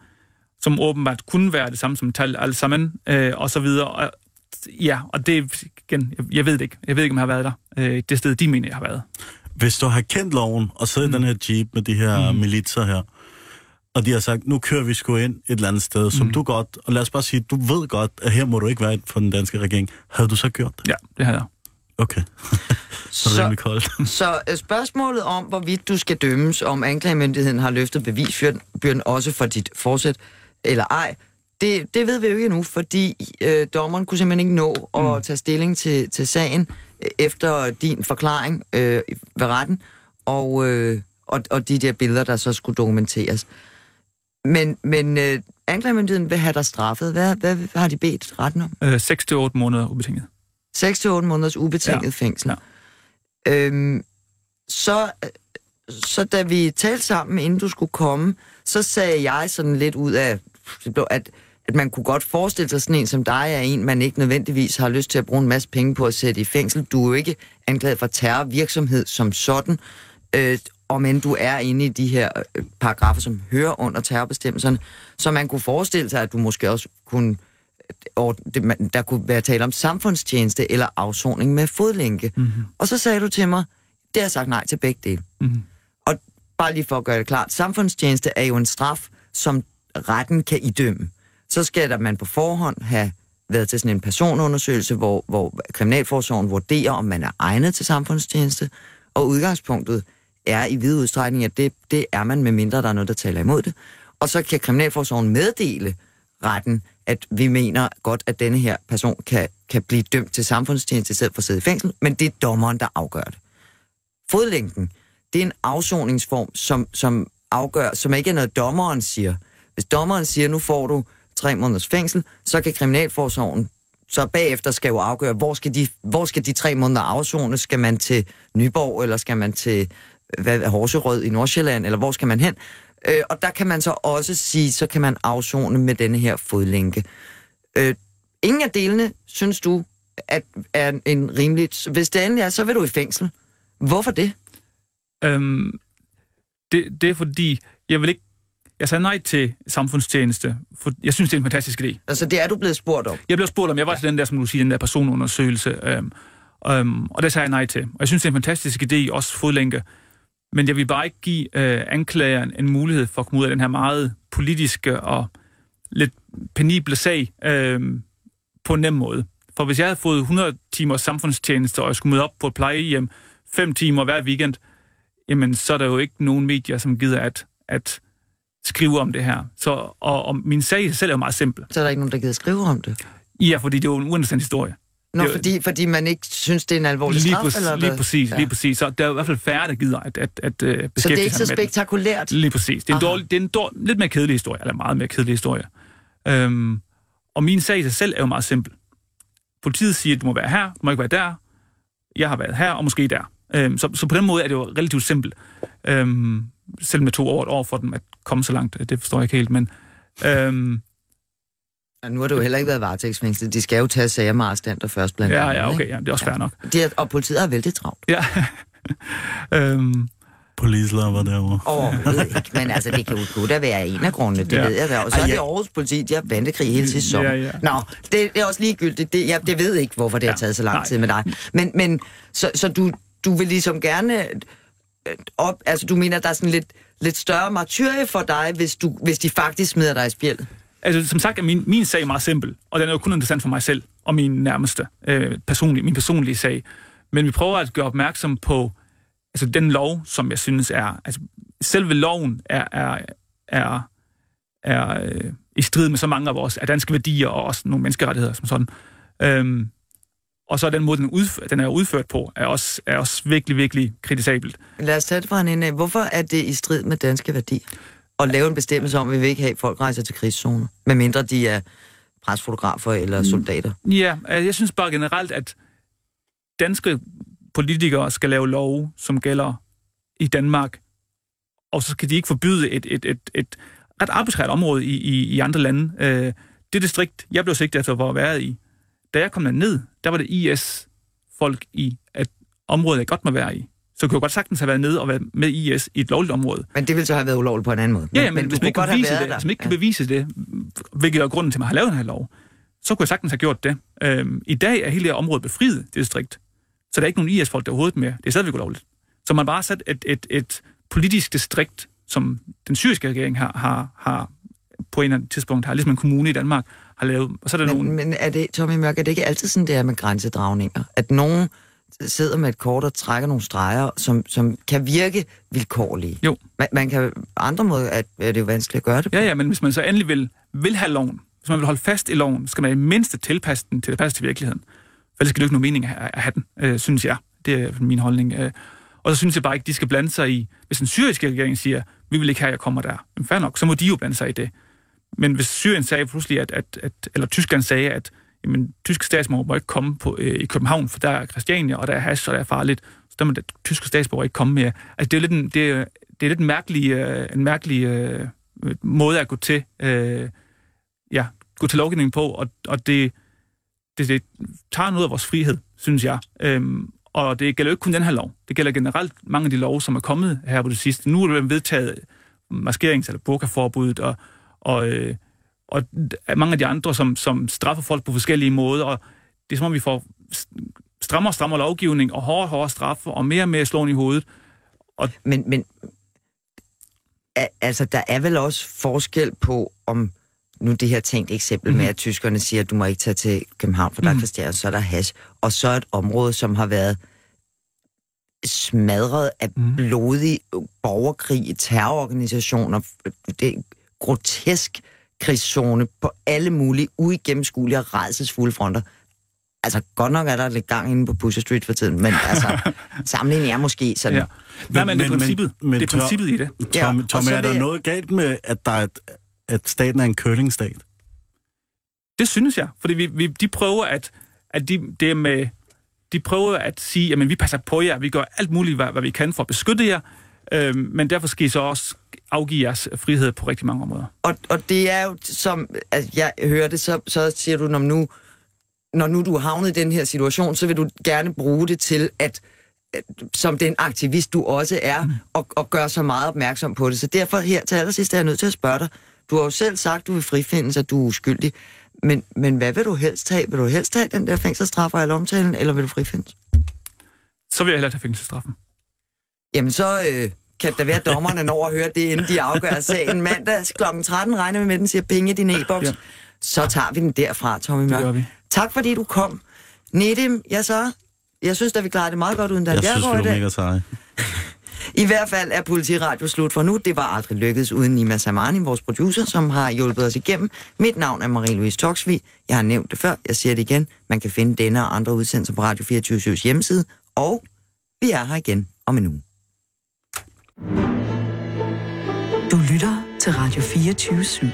som åbenbart kunne være det samme som Tal al-Sammen, øh, og så videre. Og, ja, og det, igen, jeg, jeg ved det ikke. Jeg ved ikke, om jeg har været der. Øh, det sted, de mener, jeg har været. Hvis du har kendt loven, og siddet mm. i den her jeep med de her mm. militser her, og de har sagt, nu kører vi sgu ind et eller andet sted, som mm. du godt, og lad os bare sige, du ved godt, at her må du ikke være for den danske regering. Havde du så gjort det? Ja, det havde jeg. Okay. *laughs* så, så, *laughs* så øh, spørgsmålet om, hvorvidt du skal dømmes, om anklagemyndigheden har løftet bevisbyrden også for dit forsæt eller ej, det, det ved vi jo ikke endnu, fordi øh, dommeren kunne simpelthen ikke nå at mm. tage stilling til, til sagen øh, efter din forklaring øh, ved retten, og, øh, og, og de der billeder, der så skulle dokumenteres. Men, men øh, anklagemyndigheden vil have dig straffet. Hvad, hvad har de bedt retten om? Øh, 6-8 måneder ubetinget. 6-8 måneders ubetinget ja. fængsel. Ja. Øhm, så, så da vi talte sammen, inden du skulle komme, så sagde jeg sådan lidt ud af, at, at man kunne godt forestille sig sådan en som dig er en, man ikke nødvendigvis har lyst til at bruge en masse penge på at sætte i fængsel. Du er jo ikke anklaget for terrorvirksomhed som sådan, øh, og men du er inde i de her øh, paragrafer, som hører under terrorbestemmelserne, så man kunne forestille sig, at du måske også kunne og det, der kunne være tale om samfundstjeneste eller afsoning med fodlænke. Mm-hmm. Og så sagde du til mig, det har sagt nej til begge dele. Mm-hmm. Og bare lige for at gøre det klart, samfundstjeneste er jo en straf, som retten kan idømme. Så skal der man på forhånd have været til sådan en personundersøgelse, hvor, hvor Kriminalforsorgen vurderer, om man er egnet til samfundstjeneste, og udgangspunktet er i vid udstrækning, at det, det er man, med mindre der er noget, der taler imod det. Og så kan Kriminalforsorgen meddele retten, at vi mener godt, at denne her person kan, kan blive dømt til samfundstjeneste i stedet for at sidde i fængsel, men det er dommeren, der afgør det. Fodlængden, det er en afsoningsform, som, som afgør, som ikke er noget, dommeren siger. Hvis dommeren siger, nu får du tre måneders fængsel, så kan Kriminalforsorgen så bagefter skal jo afgøre, hvor skal de, hvor skal de tre måneder afzone? Skal man til Nyborg, eller skal man til øh, hvad, Horserød i Nordsjælland, eller hvor skal man hen? Øh, og der kan man så også sige, så kan man afzone med denne her fodlænke. Øh, ingen af delene, synes du, at er en rimelig... Hvis det endelig er, så vil du i fængsel. Hvorfor det? Øhm, det, det er fordi, jeg vil ikke jeg sagde nej til samfundstjeneste, for jeg synes, det er en fantastisk idé. Altså, det er du blevet spurgt om? Jeg blev spurgt om. Jeg var ja. til den der, som du siger, den der personundersøgelse, øhm, øhm, og det sagde jeg nej til. Og jeg synes, det er en fantastisk idé, også fodlænke. Men jeg vil bare ikke give øh, anklageren en mulighed for at komme ud af den her meget politiske og lidt penible sag øh, på en nem måde. For hvis jeg havde fået 100 timer samfundstjeneste, og jeg skulle møde op på et plejehjem fem timer hver weekend, jamen så er der jo ikke nogen medier, som gider at, at skrive om det her. Så, og, og min sag selv er jo meget simpel. Så er der ikke nogen, der gider skrive om det? Ja, fordi det er jo en uinteressant historie. Nå, det, fordi, fordi man ikke synes, det er en alvorlig lige straf? Præcis, eller lige præcis, ja. lige præcis. Så der er i hvert fald færre, der gider at, at, at uh, beskæftige Så det er ikke så spektakulært? Lige præcis. Det er, en, dårlig, det er en dårlig, lidt mere kedelig historie, eller meget mere kedelig historie. Øhm, og min sag i sig selv er jo meget simpel. Politiet siger, at du må være her, du må ikke være der. Jeg har været her, og måske der. Øhm, så, så på den måde er det jo relativt simpelt. Øhm, selv med to år, et år for dem at komme så langt, det forstår jeg ikke helt, men... Øhm, Ja, nu har du jo heller ikke været varetægtsfængslet. De skal jo tage sager med arrestanter først blandt andet. Ja, ja, okay, ja, det er også fair ja. nok. De er, og politiet er vældig travlt. Ja. *laughs* øhm, Polislapper derovre. Overhovedet ikke, men altså, det kan jo godt være en af grundene, det ja. ved jeg da. Og så er det Aarhus politi, de har bandekrig hele sommer. Ja, ja. Nå, det, det er også ligegyldigt. Det, jeg det ved ikke, hvorfor det ja. har taget så lang Nej. tid med dig. Men, men så, så du, du vil ligesom gerne øh, op, altså du mener, der er sådan lidt, lidt større martyrie for dig, hvis, du, hvis de faktisk smider dig i spjældet? Altså, som sagt er min, min sag meget simpel, og den er jo kun interessant for mig selv og min nærmeste, øh, personlige, min personlige sag. Men vi prøver at gøre opmærksom på altså, den lov, som jeg synes er... Altså, selve loven er, er, er, er øh, i strid med så mange af vores af danske værdier og også nogle menneskerettigheder som sådan. Øhm, og så den måde, den, udført, den er udført på, er også, er også virkelig, virkelig kritisabelt. Lad os tage det fra en ende af. Hvorfor er det i strid med danske værdier? at lave en bestemmelse om, at vi vil ikke have, at folk rejser til krigszoner, medmindre de er presfotografer eller mm. soldater. Ja, jeg synes bare generelt, at danske politikere skal lave love, som gælder i Danmark, og så skal de ikke forbyde et, et, et, et ret arbitrært område i, i, i andre lande. Øh, det distrikt, jeg blev sigtet efter for at være i, da jeg kom ned, der var det IS-folk i at området, jeg godt må være i så kunne jeg godt sagtens have været nede og været med IS i et lovligt område. Men det ville så have været ulovligt på en anden måde. Ja, ja men, men hvis man ikke kan bevise det, hvis man ikke kan bevise det, hvilket er grunden til, at man har lavet den her lov, så kunne jeg sagtens have gjort det. Øhm, I dag er hele det her område befriet, det distrikt. Så der er ikke nogen IS-folk der overhovedet mere. Det er stadigvæk ulovligt. Så man bare sat et, et, et politisk distrikt, som den syriske regering har, har, har på en eller anden tidspunkt, har ligesom en kommune i Danmark, har lavet. Og så er der men, nogen... men er det, Tommy Mørk, er det ikke altid sådan, det er med grænsedragninger? At nogen sidder med et kort og trækker nogle streger, som, som kan virke vilkårlige. Jo. Man, man kan andre måder, at, er det jo vanskeligt at gøre det på. Ja, ja, men hvis man så endelig vil, vil have loven, hvis man vil holde fast i loven, skal man i mindste tilpasse den til det passer til virkeligheden. For ellers skal det ikke nogen mening at, at have den, øh, synes jeg. Det er min holdning. Øh. Og så synes jeg bare ikke, de skal blande sig i, hvis den syriske regering siger, vi vil ikke have, at jeg kommer der. Men fair nok, så må de jo blande sig i det. Men hvis Syrien sagde pludselig, at, at, at eller Tyskland sagde, at jamen, tyske statsborger må ikke komme på, øh, i København, for der er Christiania, og der er hash, og der er farligt. Så der må der, tyske statsborger ikke komme mere. Altså, det er lidt en, det er, det er lidt en mærkelig, øh, en mærkelig øh, måde at gå til, øh, ja, gå til lovgivningen på, og, og det, det, det tager noget af vores frihed, synes jeg. Øhm, og det gælder jo ikke kun den her lov. Det gælder generelt mange af de love, som er kommet her på det sidste. Nu er det vedtaget maskerings- eller burkaforbuddet, og, og øh, og mange af de andre, som, som straffer folk på forskellige måder, og det er som om, vi får strammere og strammere lovgivning, og hårdere og hårdere straffe, og mere og mere slående i hovedet. Og... Men, men altså, der er vel også forskel på, om nu det her tænkt eksempel mm. med, mhm. at tyskerne siger, at du må ikke tage til København, for mm. der er mhm. Så er der hash, og så et område, som har været smadret af mm. blodig borgerkrig, terrororganisationer, det grotesk krigszone på alle mulige uigennemskuelige og redselsfulde fronter. Altså, godt nok er der lidt gang inde på Pusher Street for tiden, men altså, *laughs* sammenligningen er måske sådan... Ja. Nej, men, men, det er princippet, men, men, det er princippet i det. Tom, ja, Tom er der det... noget galt med, at, der er et, at staten er en curlingstat? Det synes jeg, fordi vi, vi, de prøver at, at de, det med, de prøver at sige, at vi passer på jer, vi gør alt muligt, hvad, hvad vi kan for at beskytte jer, øh, men derfor skal I så også afgive jeres frihed på rigtig mange områder. Og, og det er jo, som altså, jeg hører det, så, så siger du, når nu, når nu du er havnet i den her situation, så vil du gerne bruge det til, at, som den aktivist du også er, mm. og, og gøre så meget opmærksom på det. Så derfor her til allersidst er jeg nødt til at spørge dig. Du har jo selv sagt, du vil frifindes, at du er uskyldig. Men, men hvad vil du helst have? Vil du helst have den der fængselsstraf og omtalen, eller vil du frifindes? Så vil jeg hellere have fængselsstraffen. Jamen så, øh, kan der være dommerne når at høre det, inden de afgør sagen. Mandag kl. 13 regner vi med, den siger penge i din e-boks. Ja. Så tager vi den derfra, Tommy Mørk. Tak fordi du kom. Nedim, jeg så, jeg synes, at vi klarede det meget godt uden Dan Jeg synes, vi er mega seje. I hvert fald er Politiradio slut for nu. Det var aldrig lykkedes uden Nima Samani, vores producer, som har hjulpet os igennem. Mit navn er Marie-Louise Toksvig. Jeg har nævnt det før. Jeg siger det igen. Man kan finde denne og andre udsendelser på Radio 24 hjemmeside. Og vi er her igen om en uge. Du lytter til Radio 24 /7.